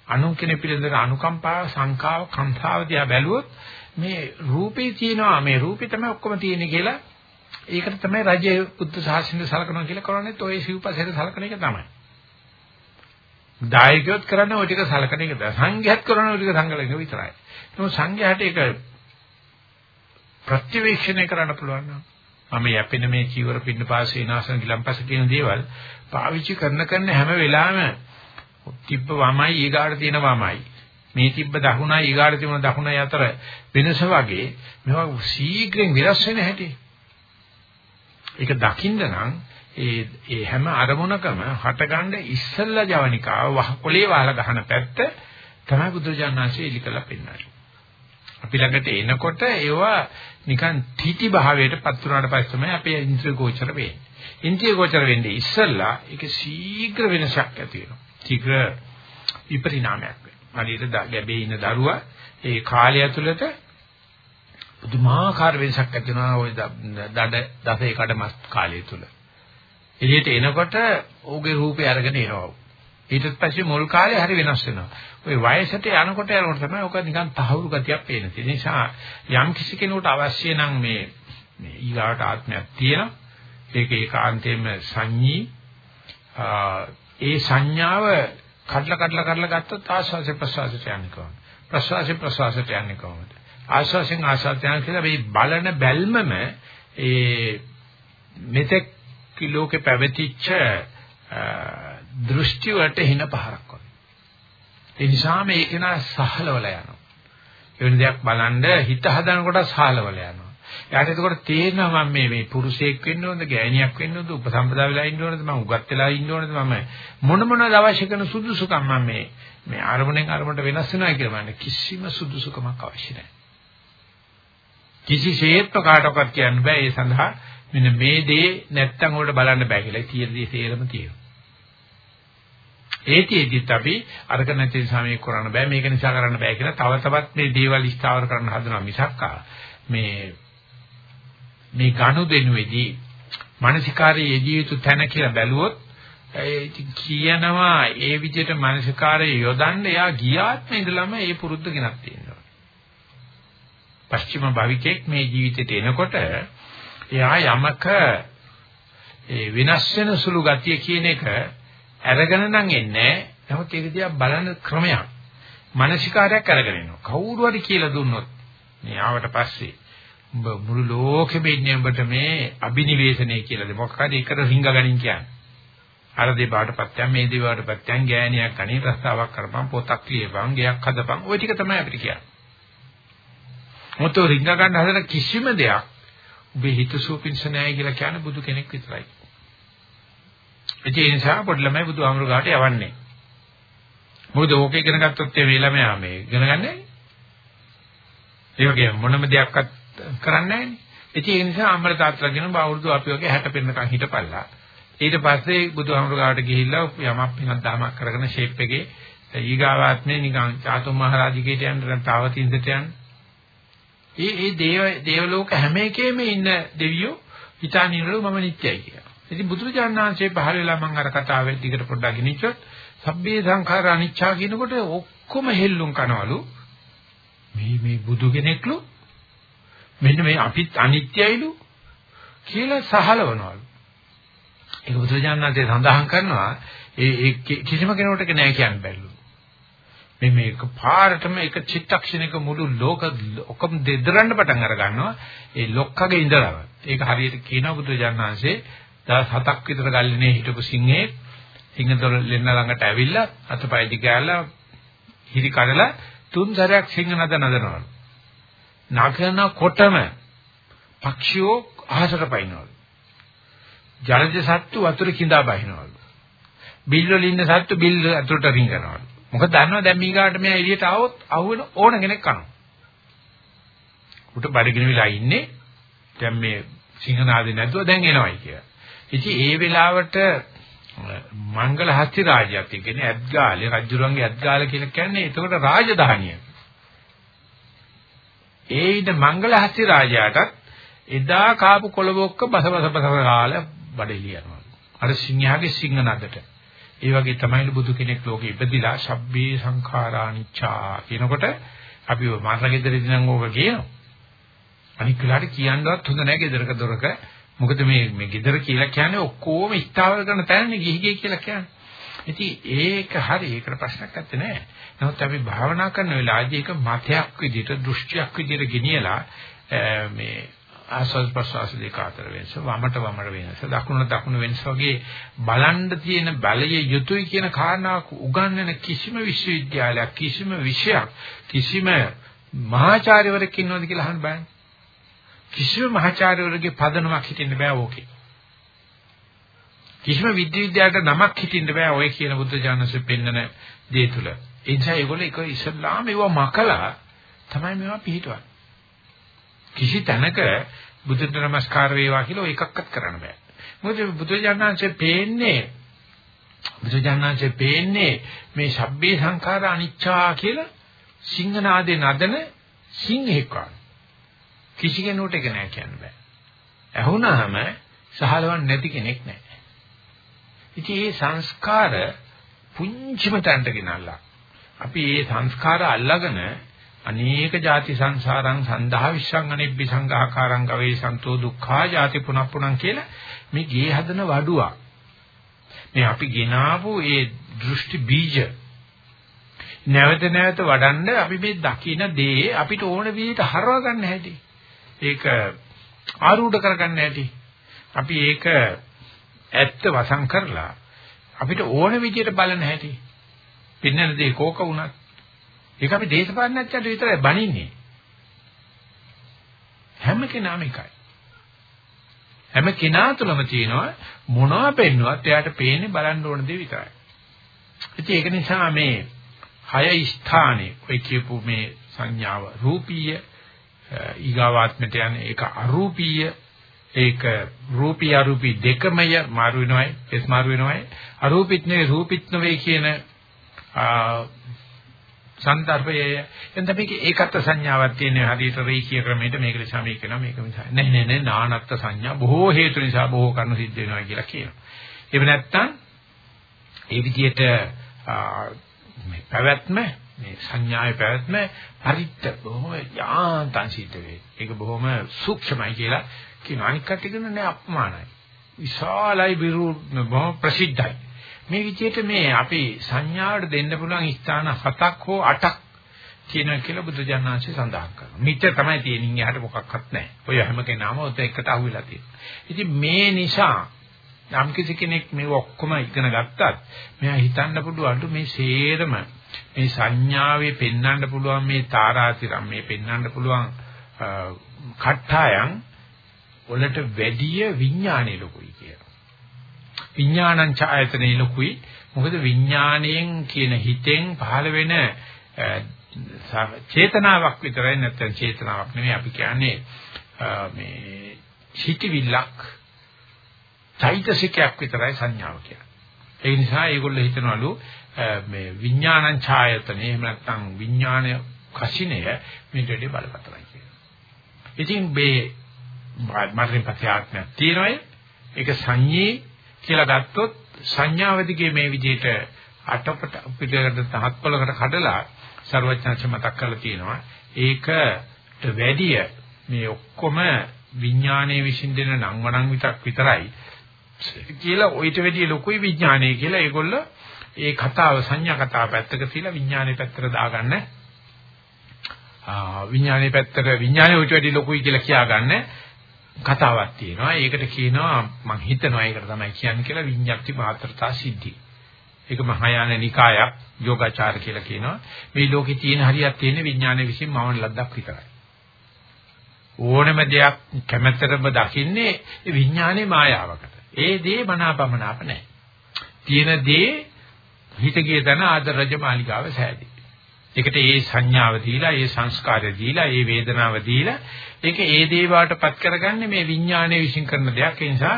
අනුන් කෙනෙක් පිළිබඳ අනුකම්පාව සංකාව කම්පාව දිහා බැලුවොත් මේ රූපේ තියෙනවා මේ රූපේ තමයි ඔක්කොම තියෙන්නේ කියලා ඒකට තමයි රජයේ බුද්ධ ශාසනය සලකනවා කියලා කරන්නේ ඔය සිව්පසේට සලකන එක තමයි. දායකයොත් කරන්නේ ওই ටික සලකන එක තමයි. සංඝයාත් කරන්නේ ওই ටික සංගලන එක විතරයි. නමුත් සංඝයාට ඒක ප්‍රතිවීක්ෂණය කරන්න පුළුවන් නම් මම යැපෙන මේ චීවර පින්න පාස විනාශන ගිලම්පස කියන දේවල් පාවිච්චි කරන කරන හැම වෙලාවෙම තිබ්බ වමයි ඊගාට තියෙන වමයි මේ තිබ්බ දකුණයි ඊගාට තියෙන දකුණයි අතර වෙනස වගේ මේවා ශීඝ්‍රයෙන් විරස් වෙන හැටි ඒක දකින්න නම් ඒ ඒ හැම අරමුණකම හටගන්න ඉස්සල්ලා ජවනිකාව වහකොලේ වහලා ගහන පැත්ත තමයි බුදුජානනාංශය ඉලි කරලා පෙන්නන්නේ. අපි ළඟට එනකොට ඒවා නිකන් තීටි භාවයට පත් වුණාට පස්සේ තමයි අපේ ඉන්ද්‍රිය ගෝචර වෙන්නේ. ඉන්ද්‍රිය ගෝචර වෙන්නේ ඉස්සල්ලා ඒක ශීඝ්‍ර වෙනසක් ඇති වෙනවා. ශීඝ්‍ර විපරිණාමයක් වෙනවා. හරියට ගැබේ ඉන්න දරුවා ඒ කාලය ඇතුළත පුදුමාකාර වෙනසක් ඇති වෙනවා ওই දඩ දසේ කඩමස් කාලය තුල. එළියට එනකොට ඌගේ රූපය අරගෙන එනවා. ඊට පස්සේ මුල් කාලේ හරි වෙනස් වෙනවා. ওই වයසට යනකොට යනකොට තමයි ඔක නිකන් තහවුරු ගතියක් පේන. ඒ නිසා යම් කිසි කෙනෙකුට අවශ්‍ය නම් මේ මේ ඊගාට ආත්මයක් තියෙනවා. ඒක ඒකාන්තයෙන්ම සංඤී ඒ සංඥාව කඩලා කඩලා කඩලා ගත්තොත් ආස්වාසේ ප්‍රසවාසයට යන්නේ කොහොමද? ප්‍රසවාසේ ප්‍රසවාසයට යන්නේ කොහොමද? ආස්වාසෙන් ආස්වාසයට යන කියලා මේ බලන බැල්මම ඒ මෙතෙක් ලෝකේ පැවතිච්ච දෘෂ්ටි වලට හින පහරක් වගේ. ඒ නිසා මේක නා සහලවල යනවා. එවැනි දෙයක් බලන්න හිත හදන කොට සහලවල යනවා. එයාට එතකොට තේරෙනවා මම මේ මේ පුරුෂයෙක් වෙන්න ඕනද, ගෑණියක් වෙන්න ඕනද, උපසම්පදා වෙලා ඉන්න ඕනද, මම උගත් වෙලා ඉන්න ඕනද, මම මොන මොනවද අවශ්‍ය කරන සුදුසුකම් මම මේ මේ අරමුණෙන් අරමුණට වෙනස් වෙනවා කියලා මම කිසිම සුදුසුකමක් අවශ්‍ය නැහැ. කිසිසේත්ම කාටවත් කියන්න බෑ ඒ සඳහා මෙන්න මේ දේ නැත්තම් උඩ බලන්න බෑ කියලා. තියෙන දේ සේරම තියෙනවා. ඒතිෙදිත් අපි අරක නැති නිසා මේක කරන්න බෑ මේක නිසා කරන්න බෑ කියලා තව තවත් මේ දේවල් ස්ථාවර කරන්න හදනවා මිසක්කා මේ මේ ගනුදෙනුවේදී මානසිකාරයේ යෙදිය යුතු තැන කියලා බැලුවොත් කියනවා ඒ විදිහට මානසිකාරයේ යොදන්න එයා ගියාත්ම ඉඳලම ඒ පුරුද්ද ගෙනත් තියෙනවා. පස්චිම භවිකෙක් මේ ජීවිතේට එනකොට එයා යමක ඒ විනාශ වෙන සුළු ගතිය කියන එක අරගෙන නම් එන්නේ නමුත් ඒක දිහා බලන ක්‍රමයක් මානසිකාරයක් අරගෙන එනවා. කවුරු හරි කියලා දුන්නොත් මේ ආවට පස්සේ උඹ මුළු ලෝකෙම ඉන්නේ උඹට මේ අබිනිවේෂණය කියලාද මොකක්ද ඒකට රිංග ගනින් කියන්නේ. අර දෙපාටපත්යන් මේ දෙපාටපත්යන් ගෑණියක් අනේ ප්‍රස්තාවක් කරපන් පොතක් ලියපන් ගයක් හදපන් ওই ටික තමයි අපිට කියන්නේ. මොතෝ රිංග ගන්න හදන කිසිම දෙයක් ඔබේ හිතසුව පිණිස නැහැ කියලා කියන්නේ බුදු කෙනෙක් විතරයි. ඒ නිසා පොඩි ළමයි බුදු ආමරුගාට යවන්නේ. මොකද ඕක ඉගෙන ගත්තොත් මේ ළමයා මේ ඉගෙන ගන්නෑ. ඒ වගේ මොනම දෙයක්වත් කරන්නේ නැහැ. ඒ නිසා අම්මලා තාත්තලා කියන බවුරුදු අපි වගේ 60 පෙන්නකන් හිටපල්ලා. ඊට පස්සේ බුදුහාමුදුරුවෝ ගිහිල්ලා යමක් පිනක් දහමක් කරගෙන ෂේප් එකේ ඊගාවාත්මේ නිකන් චාතුම් මහරජිකේට යන්න නැත්නම් තාවතින්දට යන්න. ඒ ඒ දේව දේව ලෝක හැම එකෙම ඉන්න දෙවියෝ හිතානිනලු මම නිත්‍යයි කියලා. ඉතින් බුදුරජාණන් වහන්සේ පහල වෙලා මම අර කතාවේ දිගට පොඩ්ඩක් ගෙනිච්චොත් සබ්බේ සංඛාර අනිච්චා කියනකොට ඔක්කොම හෙල්ලුම් කනවලු. මේ මේ බුදු කෙනෙක්ලු මෙන්න මේ අපිත් අනිත්‍යයිලු කියලා සහලවනවලු. ඒක බුදුරජාණන්සේ සඳහන් කරනවා ඒ කිසිම කෙනෙකුට ඒක නෑ කියන්න බැරිලු. මේ මේක පාරටම එක චිත්තක්ෂණයක මුළු ලෝක ඔක්කොම දෙදරන්න පටන් අර ගන්නවා ඒ ලොක්කගේ ඉඳලම. ඒක හරියට කියනවා බුදුරජාණන්සේ දවස් හතක් විතර ගල්ලේ හිටපු සිංහේ සිංහදොර ලෙන්න ළඟට ඇවිල්ලා අතපය දිගාලා හිරි කඩලා තුන් සැරයක් සිංහ නද නදනවලු. නගනකොටම පක්ෂියෝ අහසට පයින්නවලු. ජලජ සත්තු වතුර කිඳා බහිනවලු. බිල් වල ඉන්න සත්තු බිල් අතුරට රිංගනවලු. මොකද දන්නවා දැන් මීගාට මෙයා එළියට ආවොත් අහුවෙන ඕන කෙනෙක් කනවා. උට බඩගිනි වෙලා ඉන්නේ දැන් මේ සිංහනාදේ නැතුව දැන් එනවයි කියලා. ඉතින් ඒ වෙලාවට මංගල හස්ති රාජ්‍යයක් කියන්නේ ඇත්ගාලේ රජුරන්ගේ ඇත්ගාල කියලා කියන්නේ එතකොට රාජධානිය. ඒ ඉඳ මංගල හස්ති රාජයාටත් එදා කාපු කොළබොක්ක බස බස බස කාලා බඩේලිය යනවා. අර සිංහයාගේ සිංහ නදට. ඒ වගේ තමයි බුදු කෙනෙක් ලෝකෙ ඉපදිලා සබ්බේ සංඛාරානිච්චා කියනකොට අපි මාසගෙදරදී නම් ඕක කියනවා. අනික් වෙලාවට කියන්නවත් හොඳ නැහැ ගෙදරක දොරක. මොකද මේ මේ ගෙදර කියලා කියන්නේ ඔක්කොම ස්ථාවර කරන තැනනේ ගිහිගේ කියලා කියන්නේ. ඉතින් ඒක හරි ඒකට ප්‍රශ්නයක් නැත්තේ නෑ. නමුත් අපි භාවනා කරන වෙලාවදී ඒක මතයක් විදිහට දෘෂ්ටියක් විදිහට ගෙනියලා මේ ආස්වාද ප්‍රසවාස දෙක අතර වෙනස වමට වමට වෙනස දකුණ දකුණ වෙනස වගේ බලන්න තියෙන බලය යුතුයි කියන කාරණාවක් උගන්වන කිසිම විශ්වවිද්‍යාලයක් කිසිම විෂයක් කිසිම මහාචාර්යවරයෙක් ඉන්නවද කියලා අහන්න බෑනේ කිසිම මහාචාර්යවරගේ පදනමක් හිටින්න බෑ ඕකේ කිසිම විද්‍යාවිද්‍යාවට නමක් හිටින්න බෑ ඔය කියන බුද්ධ ඥානසෙ පෙන්නන දේ තුල ඒ නිසා ඒගොල්ලෝ ඒක ඉස්ලාම ඒව මකලා තමයි මේවා පිළිටවන්නේ කිසි තැනක බුදුන්ට නමස්කාර වේවා කියලා එකක්වත් කරන්න බෑ. මොකද බුදුජානනාංශේ පේන්නේ බුදුජානනාංශේ පේන්නේ මේ සබ්බේ සංඛාර අනිච්චා කියලා සිංහනාදේ නදන සිංහෙක් වගේ. කිසි කෙනෙකුට ඒක නෑ කියන්න බෑ. ඇහුණාම සහලවන්නේ නැති කෙනෙක් නෑ. ඉතින් මේ සංස්කාර පුංචිම තැනට ගෙනල්ලා අපි මේ සංස්කාර අල්ලාගෙන අනේක ಜಾති සංසාරං සන්දහා විශ්සං අනිබ්බි සංඝාකාරං ගවේ සන්තෝ දුක්ඛා ಜಾති පුනප්පුණං කියලා මේ ගේ හදන වඩුවා මේ අපි ගෙනාවු ඒ දෘෂ්ටි බීජ නැවත නැවත වඩන්න අපි මේ දකින දේ අපිට ඕන විදිහට හරව ගන්න හැටි ඒක ආරූඪ කරගන්න හැටි අපි ඒක ඇත්ත වසන් කරලා අපිට ඕන විදිහට බලන හැටි පෙන්වන දේ කෝක වුණත් ඒක අපි දේශපාලනඥයන්ට විතරයි බනින්නේ. හැම කෙනාම එකයි. හැම කෙනා තුළම තියෙනවා මොනවා පෙන්නුවත් එයාට පේන්නේ බලන්න ඕන දේ විතරයි. ඉතින් ඒක නිසා මේ හය ස්ථානේ ඔය කියපු මේ සංඥාව රූපීය ඊගාවාත්මට යන්නේ ඒක අරූපීය ඒක රූපී අරූපී දෙකමය මාරු වෙනවයි එස් මාරු වෙනවයි. අරූපිත් නෙවෙයි රූපිත් නෙවෙයි කියන සන්දර්භයේ. එතන මේක ඒකත් සංඥාවක් තියෙන හරියට රේඛීය ක්‍රමයට මේක නිසා මේක වෙනවා මේක නිසා. නෑ නෑ නෑ නානත්ත් සංඥා. බොහෝ හේතු නිසා බොහෝ කරුණු සිද්ධ වෙනවා කියලා කියනවා. එහෙම නැත්නම් ඒ විදිහට මේ පැවැත්ම මේ සංඥාවේ පැවැත්ම පරිත්ත බොහොම යාන්තම් සිද්ධ වේ. ඒක බොහොම සූක්ෂමයි කියලා කියනවා. අනික් කටින් නෑ අපමානයි. විශාලයි බිරු බොහොම ප්‍රසිද්ධයි. මේ විදිහට මේ අපි සංඥාවට දෙන්න පුළුවන් ස්ථාන හතක් හෝ අටක් තියෙනවා කියලා බුදුජානනාංශය සඳහන් කරනවා. මෙච්චර තමයි තියෙනින් එහාට මොකක්වත් නැහැ. ඔය හැම කෙනාම ඔත එකට අහුවෙලා තියෙනවා. ඉතින් මේ නිසා යම් කිසි කෙනෙක් මේ ඔක්කොම ඉගෙන ගත්තත් මෙයා හිතන්න පුළුවන් මේ සේරම මේ සංඥාවේ පෙන්වන්න පුළුවන් මේ තාරාතිරම් මේ පෙන්වන්න පුළුවන් කට්ටායන් වලට වැඩිය විඥානයේ ලොකුයි කියලා. විඥානං ඡායතනේ ලොකුයි. මොකද විඥාණයෙන් කියන හිතෙන් පහළ වෙන චේතනාවක් විතරයි නැත්නම් චේතනාවක් නෙමෙයි අපි කියන්නේ මේ චිතිවිල්ලක් චෛතසිකයක් විතරයි සංඥාව කියන්නේ. ඒ නිසා ඒගොල්ලෝ හිතනවලු මේ විඥානං ඡායතනෙ එහෙම නැත්නම් විඥානය කසිනය මිටෙඩි බලපතලයි කියනවා. ඉතින් මේ මරණින් පස්සේ ආත්මය තියෙනයි ඒක සංඤේ කියලා ගත්තොත් සංඥාවදිගේ මේ විදිහට අටපට පිටකට තහත්පලකට කඩලා ਸਰවඥාච මතක් කරලා තියෙනවා. ඒකට වැඩිය මේ ඔක්කොම විඥානයේ විසින් දෙන නම් වණන් විතක් විතරයි කියලා ඔయిత වැඩිය ලොකුයි විඥානය කියලා ඒගොල්ලෝ ඒ කතාව සංඥා කතාව පැත්තක තියලා විඥානයේ පැත්තට දාගන්න ආ විඥානයේ පැත්තට විඥානය ඔయిత වැඩිය ලොකුයි කියලා කියාගන්න කතාවක් තියෙනවා. ඒකට කියනවා මම හිතනවා ඒකට තමයි කියන්නේ කියලා විඤ්ඤාති මාත්‍රතා සිද්ධි. ඒක මහායාන නිකායක් යෝගාචාර කියලා කියනවා. මේ ලෝකේ තියෙන හරියක් තියෙන විඥානයේ විසින් මවන ලද්දක් විතරයි. ඕනම දෙයක් කැමැත්තටම දකින්නේ විඥානයේ මායාවකට. ඒ දේ මනාපමනාප නැහැ. තියෙන දේ හිත ගිය තැන ආදර රජ මාලිගාව සෑදී. ඒකට ඒ සංඥාව දීලා, ඒ සංස්කාරය දීලා, ඒ වේදනාව දීලා, ඒක ඒ දේවාටපත් කරගන්නේ මේ විඥානයේ විශ්ින් කරන දෙයක්. ඒ නිසා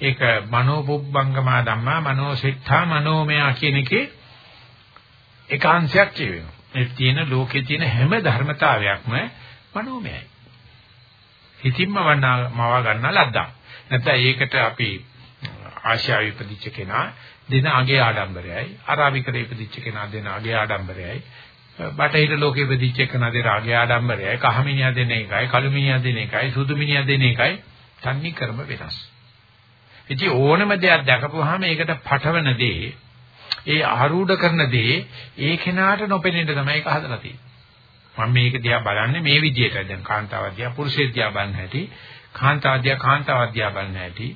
ඒක මනෝපුබ්බංගමා ධම්මා, මනෝසිට්ඨා, මනෝමයා කියන එකේ ඒකාංශයක් කියවෙනවා. මේ තියෙන ලෝකේ තියෙන හැම ධර්මතාවයක්ම මනෝමයයි. හිතින්ම මවා ගන්නා ලද්දා. නැත්නම් ඒකට අපි ආශාව ඉපදිච්ච කෙනා දෙන අගේ ආඩම්බරයයි, අරාබිකරේ ඉපදිච්ච කෙනා දෙන අගේ ආඩම්බරයයි, බටහිර ලෝකෙ බෙදිච්ච එක නදී රාගය ආඩම්බරයයි. කහමිනියා දෙන එකයි කළුමිනියා දෙන එකයි සුදුමිනියා දෙන එකයි. තන්නේ කර්ම වෙනස්. ඉතින් ඕනම දෙයක් දැකපුවාම ඒකට පටවන දේ ඒ ආරූඪ කරන දේ ඒ කෙනාට නොපෙනෙන්න තමයි ඒක හදලා තියෙන්නේ. මම මේක දිහා බලන්නේ මේ විදිහට. දැන් කාන්තාවදියා පුරුෂයෙක්දියා බලන්න හැටි කාන්තාවදියා කාන්තාවදියා බලන්න හැටි.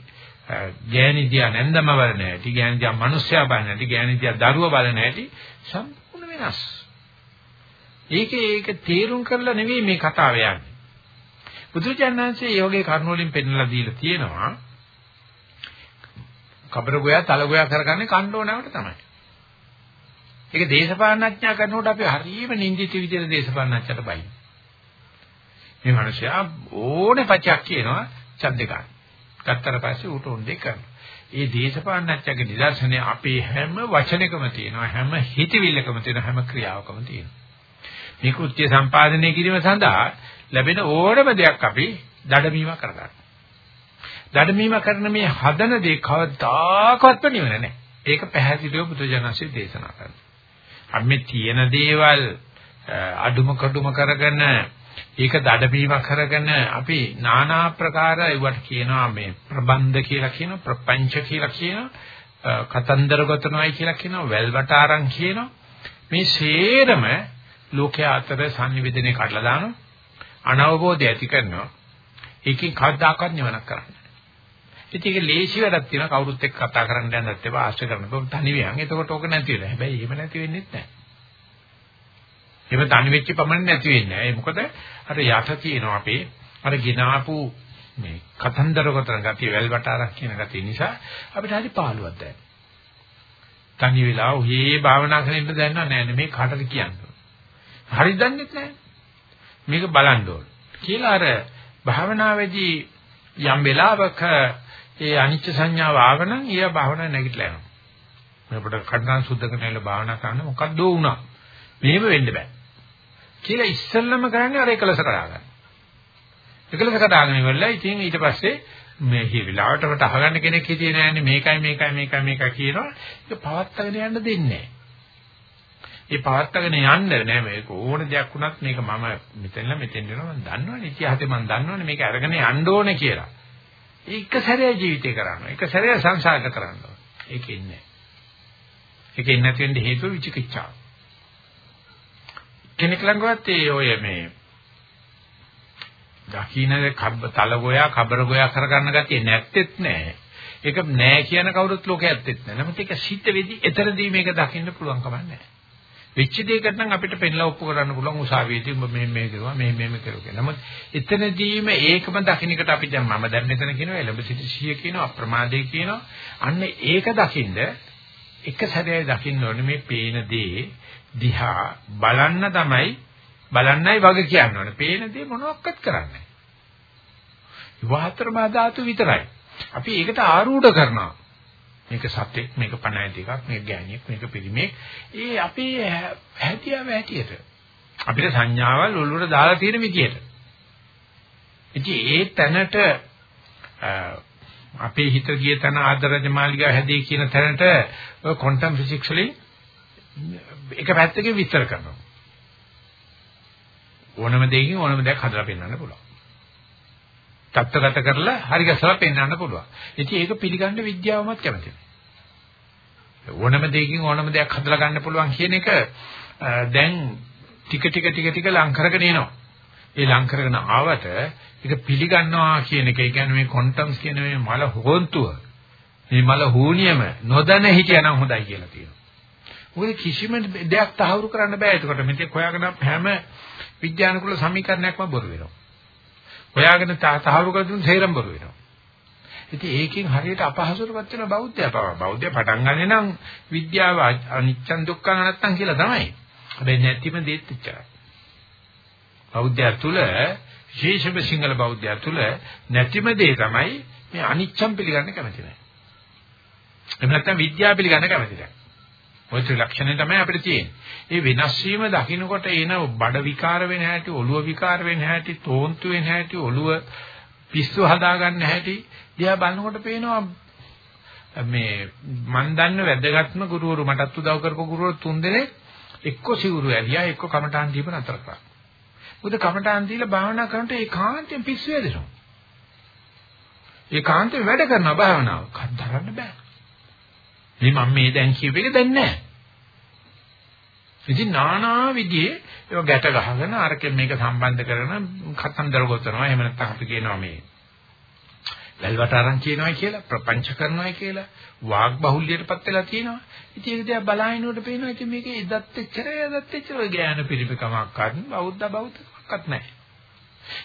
ගෑණිදියා නැන්දම බලන හැටි ගෑණිදියා මිනිස්සයා බලන හැටි ගෑණිදියා දරුවා බලන හැටි සම්පූර්ණ වෙනස්. ඒක ඒක තේරුම් කරලා නෙවෙයි මේ කතාව යන්නේ. බුදුචානන්සේ යෝගේ කරුණ වලින් පෙන්නලා දීලා තියෙනවා. කබර ගෝයා තල ගෝයා කරගන්නේ කණ්ඩෝනාවට තමයි. ඒක දේශපාලනඥයා කරනකොට අපි හරියම නින්දිත විදිහට දේශපාලනඥයට බයි. මේ මිනිසයා ඕනේ පචක් කියනවා ඡන්දේ ගන්න. ගත්තට පස්සේ ඌට උන්දේ කරනවා. ඒ දේශපාලනඥයාගේ නිදර්ශනය අපේ හැම වචනයකම තියෙනවා හැම හිතවිල්ලකම තියෙනවා හැම ක්‍රියාවකම තියෙනවා. මේ කෘත්‍ය සම්පාදනය කිරීම සඳහා ලැබෙන ඕනම දෙයක් අපි දඩමීම කරගන්න. දඩමීම කරන මේ හදන දේ කවදාකවත් නිවන නැහැ. ඒක පැහැදිලිව බුදුජානසී දේශනා කරනවා. අපි මේ තියෙන දේවල් අඩුම කඩුම කරගෙන ඒක දඩමීම කරගෙන අපි নানা ආකාර ඒවට කියනවා මේ ප්‍රබන්ධ කියලා කියනවා ප්‍රපංච කියලා කියනවා කතන්දර ගොතනවායි කියලා කියනවා වැල්වටාරම් කියනවා මේ සේරම ලෝකයා අතර සංනිවේදනය කඩලා දානවා අනවබෝධය ඇති කරනවා ඒකෙන් කවදාකවත් නිවනක් කරන්නේ ඉතින් ඒක ලේසි වැඩක් තියෙනවා කවුරුත් එක්ක කතා කරන්න යන්නත් එපා ආශ්‍රය කරන්න. ඒක තනි වියන්. එතකොට ඕක නැති වෙනවා. හැබැයි එහෙම නැති වෙන්නේ නැහැ. එහෙම තනි වෙච්ච පමණ නැති වෙන්නේ නැහැ. මොකද අර යට තියෙනවා අපේ අර ගినాපු මේ කතන්දර ගොතන ගතිය වැල්වට අරක් කියන ගතිය නිසා අපිට හරි පාළුවක් දැනෙනවා. තනි වෙලා ඔහේ භාවනා කරන ඉන්න දැනනවා නෑ මේ කාටද කියන්නේ. හරි දන්නේ නැහැ. මේක බලන්න ඕන. කියලා අර භාවනාවේදී යම් වෙලාවක ඒ අනිච්ච සංඥාව ආවනම් ඊය භාවනා නැගිටලා යනවා. අපිට කඩන සුද්ධ කරනල භාවනා කරන්න මොකද්ද වුණා. මෙහෙම වෙන්න බෑ. කියලා ඉස්සෙල්ලම කරන්නේ අර එකලස කඩා ගන්න. එකලස කඩාගෙන ඉවරලා ඉතින් ඊට පස්සේ මේ හි විලාවටකට අහගන්න කෙනෙක් හිටියේ නෑනේ මේකයි මේකයි මේකයි මේකයි කියනවා. ඒක පවත්තගෙන යන්න දෙන්නේ නෑ. ඒ පවත්තගෙන යන්න නෑ මේක ඕන දෙයක් වුණත් මේක මම මෙතනලා මෙතෙන් යනවා මම දන්නවනේ ඉතිහාසෙ මම දන්නවනේ මේක අරගෙන යන්න ඕනේ කියලා. ඒක සැරේ ජීවිතේ කරනවා. ඒක සැරේ සංසාරක කරනවා. ඒක ඉන්නේ. ඒක ඉන්නේ නැති වෙන්න හේතුව විචිකිච්ඡාව. කෙනෙක් ළඟවත් ඒ ඔය මේ දකින්න කබ්බ තල ගෝයා කබර ගෝයා කරගන්න ගැතිය නැත්තේත් නෑ. ඒක නෑ කියන කවුරුත් ලෝකේ ඇත්තෙත් නෑ. නමුත් ඒක සිත් වෙදි එතරදී මේක දකින්න පුළුවන් කමක් නෑ. වෙච්ච දෙයකට නම් අපිට පෙන්ලා ඔප්පු කරන්න පුළුවන් උසාවියේදී ඔබ මේ මේ කරුවා මේ මේ මේ කරුවා. නමුත් එතනදීම ඒකම දකින්නකට අපි දැන් මම දැන් මෙතන කියනවා එළඹ සිටි සිහිය කියනවා අප්‍රමාදේ කියනවා. අන්න ඒක දකින්ද එක සැරේ දකින්න ඕනේ මේ පේන දේ දිහා බලන්න තමයි බලන්නයි වගේ කියන්න ඕනේ. පේන දේ මොනවත් කරන්නේ නැහැ. විවාහතරමා ධාතු විතරයි. අපි ඒකට ආරූඪ කරනවා. මේක සත්‍යෙක් මේක පණ ඇති එකක් මේක ගෑණියෙක් මේක පිරිමේක් ඒ අපේ හැටියාව හැටියට අපිට සංඥාවල් ඔළුවට දාලා තියෙන විදියට ඉතින් ඒ තැනට අපේ හිත ගිය තැන ආදරජ මාලිගා හැදී කියන තැනට ක්වොන්ටම් ෆිසික්ස් වලින් එක පැත්තකින් විස්තර කරනවා ඕනම දෙයකින් ඕනම දෙයක් හදලා පෙන්වන්න පුළුවන් තත්ත්වගත කරලා හරි ගැසලා පෙන්වන්න පුළුවන්. ඉතින් ඒක පිළිගන්න විද්‍යාවමත් කැමතියි. ඕනම දෙයකින් ඕනම දෙයක් හදලා ගන්න පුළුවන් කියන එක දැන් ටික ටික ටික ටික ලං කරගෙන එනවා. ඒ ලං කරගෙන ආවට ඒක පිළිගන්නවා කියන එක, ඒ කියන්නේ මේ ක්වොන්ටම්ස් කියන මේ මල හොන්තුව, මේ මල හූනියම නොදැන හිටියනම් හොඳයි කියලා තියෙනවා. මොකද කිසිම දෙයක් තහවුරු කරන්න බෑ. ඒකට මෙතෙක් හොයාගෙන හැම විද්‍යානුකූල සමීකරණයක්ම බොරු වෙනවා. හොයාගෙන තහවුරු කර දුන්න තේරම් බරු වෙනවා. ඉතින් ඒකෙන් හරියට අපහසුතාවපත් වෙන බෞද්ධය පව. බෞද්ධය පටන් ගන්නේ නම් විද්‍යාව අනිච්චන් දුක්ඛ නැත්තම් කියලා තමයි. හැබැයි නැතිම දෙත් ඉච්චරයි. බෞද්ධය තුල විශේෂම සිංහල බෞද්ධය තුල නැතිම දේ තමයි මේ අනිච්චම් පිළිගන්න කැමති නැහැ. එහෙම නැත්නම් විද්‍යාව පිළිගන්න කැමති නැහැ. ওই ත්‍රිලක්ෂණය තමයි අපිට තියෙන්නේ. ඒ වෙනස් වීම දකින්නකොට එන බඩ විකාර වෙන හැටි, ඔළුව විකාර වෙන හැටි, තෝන්තු වෙන හැටි, ඔළුව පිස්සු හදා ගන්න හැටි දිහා බලනකොට පේනවා මේ මන් දන්න වැදගත්ම ගුරුවරු මටත් උදව් කරපු ගුරුවරු තුන්දෙනෙක් එක්ක සිවුරු ඇරියා එක්ක කමටහන් දීප නතර කරා. මොකද කමටහන් දීලා භාවනා කරනකොට ඒකාන්තයෙන් පිස්සු වැදෙනවා. ඒකාන්තයෙන් වැඩ කරනවා භාවනාව. කද්දරන්න බෑ. මේ මම මේ දැන් කියප එක දැන් නැහැ. ඉතින් নানা විදිහේ ඒක ගැට ගහගෙන අරකින් මේක සම්බන්ධ කරන කතන්දර ගොතනවා. එහෙම නැත්නම් අපි කියනවා මේ වැල්වට අරන් කියනවා කියලා ප්‍රපංච කරනවා කියලා වාග් බහුල්‍යයටපත් වෙලා තියෙනවා. ඉතින් ඒක දිහා බලහිනකොට පේනවා ඉතින් මේක එදත් එච්චරයි එදත් එච්චරයි ඥාන පිරිපකමක් ගන්න බෞද්ධ බෞද්ධකමක්වත් නැහැ.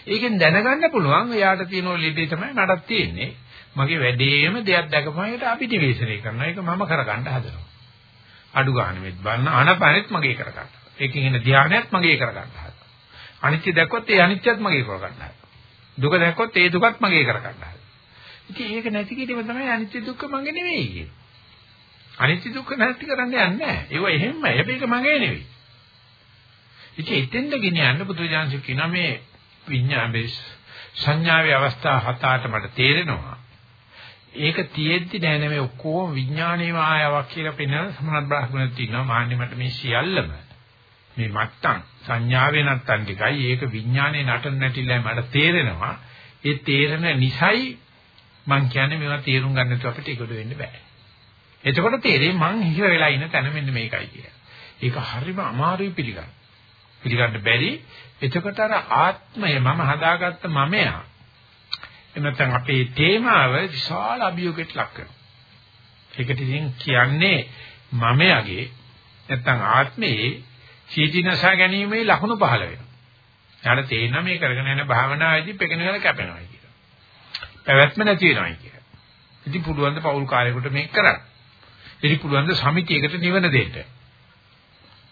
ඒකෙන් දැනගන්න පුළුවන් එයාට තියෙන ලෙඩේ තමයි මටත් තියෙන්නේ. මගේ වැඩේම දෙයක් දැකපුවාට අපි දිවේශනය කරනවා. ඒක මම කරගන්න හදනවා. අඩු ගන්න මෙත් බලන ආනපනෙත් මගේ කරගන්න. ඒකෙන් එන ධානයත් මගේ කරගන්න හදනවා. අනිත්‍ය දැක්කොත් ඒ අනිත්‍යත් මගේ කරගන්න හදනවා. දුක දැක්කොත් ඒ දුකත් මගේ කරගන්න හදනවා. ඉතින් ඒක නැති කිරීම තමයි අනිත්‍ය දුක්ඛ මගේ නෙවෙයි කියන්නේ. අනිත්‍ය දුක්ඛ නැති කරන්න යන්නේ නැහැ. ඒව එහෙමයි. හැබැයි ඒක මගේ නෙවෙයි. ඉතින් එතෙන්ද ගෙන යන්න බුදුජානක කියන මේ විඤ්ඤාණය සංඥාවේ අවස්ථා හත අට මට තේරෙනවා. ඒක තියෙද්දි නෑ නෙමෙයි ඔක්කොම විඥානීය ආයාවක් කියලා පෙන්වන සමහත් බ්‍රාහ්මණයෙක් තියෙනවා. මාන්නේ මට මේ සියල්ලම. මේ මත්තන් සංඥාවේ නැත්තන් ටිකයි. ඒක විඥානේ නටන නැටිලා මට තේරෙනවා. ඒ තේරෙන නිසයි මං කියන්නේ මේවා තේරුම් ගන්න නැතුව අපිට ඒකට වෙන්න බෑ. එතකොට තේරෙයි මං හිර වෙලා ඉන්න තැන මෙන්න මේකයි කියලා. ඒක හරිම අමාරුයි පිළිගන්න. පිළිගන්න බැරි. එතකොට අර ආත්මය මම හදාගත්ත මමයා එනතන් අපේ තේමාව විශාල අභියෝගයකට ලක් කරනවා. ඒකට ඉතින් කියන්නේ මමයාගේ නැත්තම් ආත්මයේ සීතිනසා ගැනීමේ ලක්ෂණ පහළ වෙනවා. යාට තේරෙනවා මේ කරගෙන යන භාවනාවේදී පෙකෙනවල කැපෙනවා කියලා. පැවැත්ම නැති වෙනවා කියලා. ඉතින් පුළුවන් ද පෞල් කාර්යයකට මේක කරන්න. ඉතින් පුළුවන් ද සමිතියකට නිවන දෙන්න.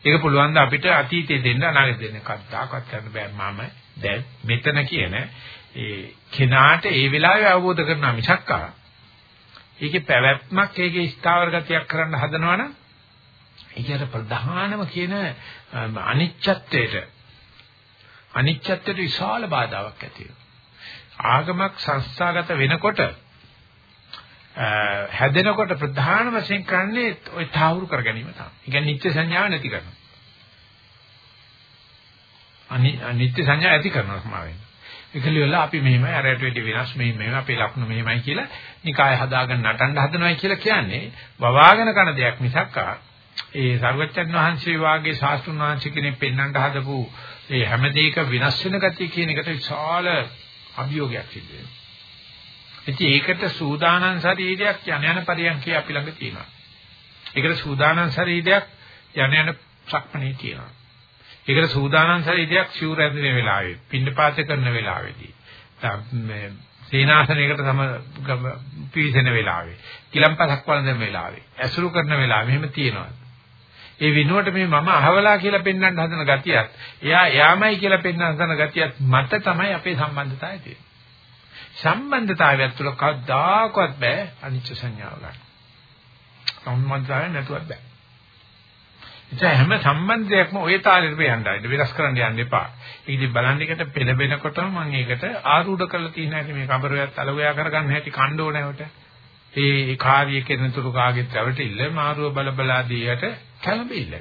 ඒක පුළුවන් ද අපිට අතීතේ දෙන්න අනාගතේ දෙන්න කද්දාකත් කරන්න බෑ මම දැන් මෙතන කියන ඒ කෙනාට ඒ වෙලාවේ අවබෝධ කරනවා මිසක්කා ඒකේ පැවැත්මක් ඒකේ ස්ථාවර ගතියක් කරන්න හදනවනම් ඒකට ප්‍රධානම කියන අනිච්චත්වයට අනිච්චත්වයට විශාල බාධාවක් ඇති ආගමක් සංස්ථාගත වෙනකොට හැදෙනකොට ප්‍රධාන වශයෙන් කරන්නේ ওই තාවුරු කර ගැනීම තමයි. ඒ කියන්නේ නිත්‍ය සංඥාව නැති කරනවා. අනිත්‍ය සංඥා ඇති කරනවා සමාවෙන්න. ඒකලිය වල අපි මෙහෙමයි අරයට වෙඩි වෙනස් මෙහෙම මෙහෙම අපේ ලක්ෂණ මෙහෙමයි කියලා නිකාය හදාගෙන නටන්න හදනවයි කියලා කියන්නේ වවාගෙන කරන දෙයක් මිසක් ඒ සර්වචන් වහන්සේ වාගේ ශාස්ත්‍රුන් වහන්සේ කෙනෙක් පෙන්වන්න හදපු ඒ හැම දෙයක විනාශ වෙන ගතිය කියන එකට විශාල අභියෝගයක් සිද්ධ වෙනවා. ඉතින් ඒකට සූදානම් ශරීරයක් යන යන පරියන්කේ අපි ළඟ තියෙනවා. ඒකට සූදානම් ශරීරයක් යන යන සක්මණේ තියෙනවා. ඒකට සූදානම් ශරීරයක් ශූර ඇඳින වෙලාවේ, පින්නපාත කරන වෙලාවේදී, මේ සේනාසනයකට සම පිවිසෙන වෙලාවේ, කිලම්පසක් වළඳන වෙලාවේ, ඇසුරු කරන වෙලාවේ මෙහෙම තියෙනවා. ඒ විනුවට මේ මම අහවලා කියලා පෙන්වන්න හදන ගතියත්, එයා එයාමයි කියලා පෙන්වන්න හදන ගතියත් මත තමයි අපේ සම්බන්ධතාවය තියෙන්නේ. සම්බන්ධතාවයක් තුළ කවදාකවත් බෑ අනිච්ච සංඥාව ගන්න. සම්බන්ධතාවය නැතුවත් බෑ. ඒ හැම සම්බන්ධයක්ම ওই තාලෙට යන්නයි වෙනස් කරන්න යන්න එපා. ඉතින් බලන්න එකට පෙළබෙනකොටම මම ඒකට ආරූඪ කරලා තියෙන හැටි මේ කබරයක් අලවයා කරගන්න හැටි කණ්ඩෝ නැවට. ඒ කාර්ය කෙරෙන තුරු කාගෙත් රැවටිල්ල මාරුව බල බලා දීයට කලබිල්ල.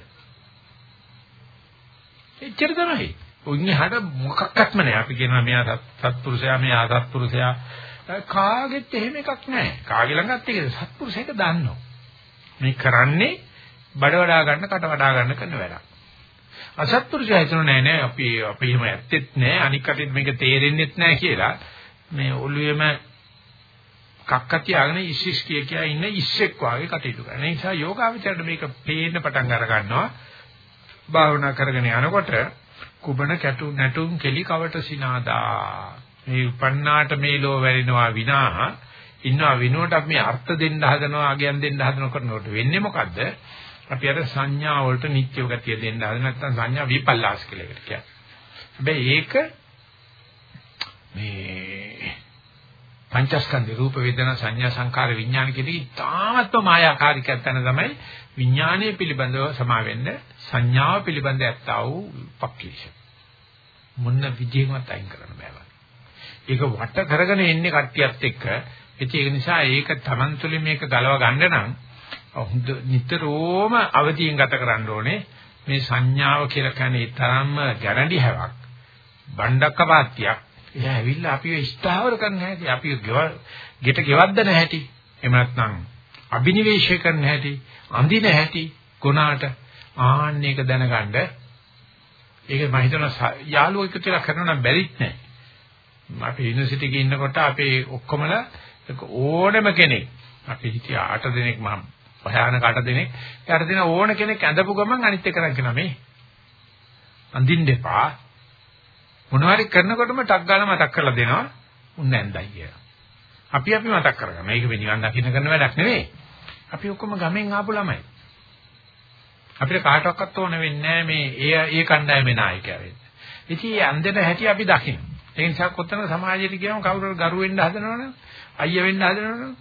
එච්චර තමයි. උන්නේ හඩ මොකක්වත්ම නැහැ. අපි කියනවා මෙයා සත්පුරුෂයා මෙයා අසත්පුරුෂයා කාගෙත් එහෙම එකක් නැහැ. කාගේ ළඟත් ඒක සත්පුරුෂයෙක් දන්නවා. මේ කරන්නේ බඩ වඩා ගන්න කට වඩා ගන්න කරන වැඩක්. අසත්පුරුෂය හිතන නෑ නෑ අපි අපි එහෙම ඇත්තෙත් නෑ. අනික් කටින් මේක තේරෙන්නෙත් නෑ කියලා. මේ ඔළුවේම කක්ක තියාගෙන ඉස්සිස් කිය කියා ඉන්න ඉස්සෙක් වාගේ කටයුතු කරන නිසා යෝගාවචරයට මේක පේන්න පටන් අර ගන්නවා. භාවනා කරගෙන යනකොට කුබන කැටු නැටුම් කෙලි කවට සිනාදා. මේ උපන්නාට මේ ලෝ වැරිනවා විනා ඉන්නවා විනුවට අපි මේ අර්ථ දෙන්න හදනවා අගයන් දෙන්න හදන කරනකොට වෙන්නේ මොකද්ද? අපි අර සංඥා වලට නිත්‍ය ගතිය දෙන්න හද නැත්නම් සංඥා විපල්ලාස කියලා එකට කියන්නේ. හැබැයි ඒක මේ පංචස්කන්ධ රූප වේදනා සංඥා සංකාර විඥාන කියන ඉතාමත්ම මායාකාරීකයක් තැන තමයි විඥානයේ පිළිබඳව සමා වෙන්න සංඥාව පිළිබඳ ඇත්තා වූ පක්ෂීෂ. මොන්න විදියකට අයින් කරන්න බෑ. ඒක වට කරගෙන එන්නේ කට්ටියත් එක්ක. ඒක නිසා ඒක Taman තුලින් මේක ගලව ගන්න නම් හොඳ නිතරම අවදියෙන් ගත කරන්න ඕනේ. මේ සංඥාව කියලා කියන්නේ තරම්ම ගැරන්ටි හැවක්. බණ්ඩක්ක පාත්‍යක් එයා ඇවිල්ලා අපිව ස්ථාවර කරන්න හැටි අපිව ගෙට ගෙවද්දන හැටි එහෙම නැත්නම් අබිනිවේෂය කරන්න හැටි අඳින හැටි ගුණාට ආන්න එක දැනගන්න. ඒක මම හිතනවා යාළුවෝ එක්ක කියලා කරන්න නම් බැරිත් නෑ. අපි යුනිවර්සිටි එකේ ඉන්නකොට අපේ ඔක්කොමලා ඕනම කෙනෙක්. අපි හිටියා 8 දෙනෙක් මම භයානක අට දෙනෙක්. යාට දෙන ඕන කෙනෙක් ඇඳපු ගමන් අනිත් එක කරගෙන මේ අඳින්න එපා. මොනවාරි කරනකොටම ටක් ගාලා මතක් කරලා දෙනවා. උන් ඇඳයි කියලා. අපි අපි මතක් කරගන්න. මේක මේ නිවන් දකින්න කරන වැඩක් නෙවෙයි. අපි ඔක්කොම ගමෙන් ආපු ළමයි. අපිට කාටවත් ඕන වෙන්නේ මේ ඒ ඒ කණ්ඩායමේ නායකයා වෙන්න. ඉතින් ඒ අන්දෙන හැටි අපි දකින්න. ඒ නිසා කොතන සමාජයට ගියම කවුරු ගරු වෙන්න හදනවනම් අයියා වෙන්න හදනවනම්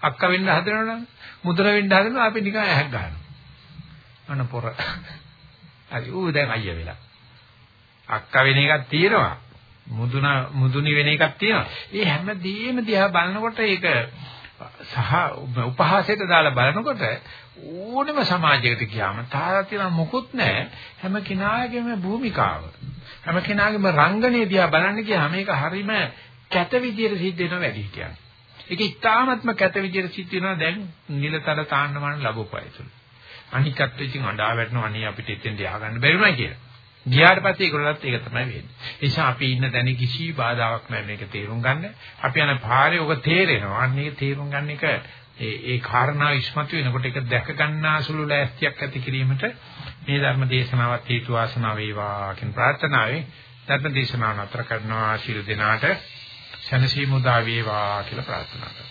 අක්කා වෙන්න හදනවනම් මුදල වෙන්න හදනවා අපි නිකන් ඇහක් ගන්නවා. අන පොර. හරි ඌ දැන් අයියා වෙලා. අක්කා වෙන එකක් තියෙනවා. මුදුන මුදුනි වෙන එකක් තියෙනවා. ඒ හැමදේම දිහා බලනකොට ඒක සහ උපහාසයට දාලා බලනකොට ඕනම සමාජයකට ගියාම තාලා තියෙන මොකුත් නැහැ හැම කෙනාගේම භූමිකාව හැම කෙනාගේම රංගනය දිහා බලන්න ගියාම මේක හරීම කැත විදියට සිද්ධ වෙනවා වැඩි කියන්නේ ඒක ඉතාමත්ම කැත විදියට සිද්ධ වෙනවා දැන් නිලතර තාන්න මන ලැබුපයි තුල. අනිකත් ඉතින් අඬා වැටෙනවා අනේ අපිට එතෙන් ය아가න්න බැරි වුණා කියලා. ගියාට පස්සේ ඒගොල්ලන්ත් ඒක තමයි වෙන්නේ. ඒ නිසා අපි ඉන්න දැන කිසි බාධාවක් නැහැ මේක තේරුම් ගන්න. අපි යන පාරේ ඔක තේරෙනවා. අන්න ඒක තේරුම් ගන්න එක ඒ ඒ කාරණා ඉස්මතු වෙනකොට ඒක දැක ගන්නාසුළු ලෑස්තියක් ඇති කිරීමට මේ ධර්ම දේශනාවත් හේතු වාසනා වේවා කියන ප්‍රාර්ථනාවෙන් ධර්ම දේශනාව නතර කරනවා ශිරු දිනාට සනසීමුදා වේවා කියලා ප්‍රාර්ථනා කරනවා.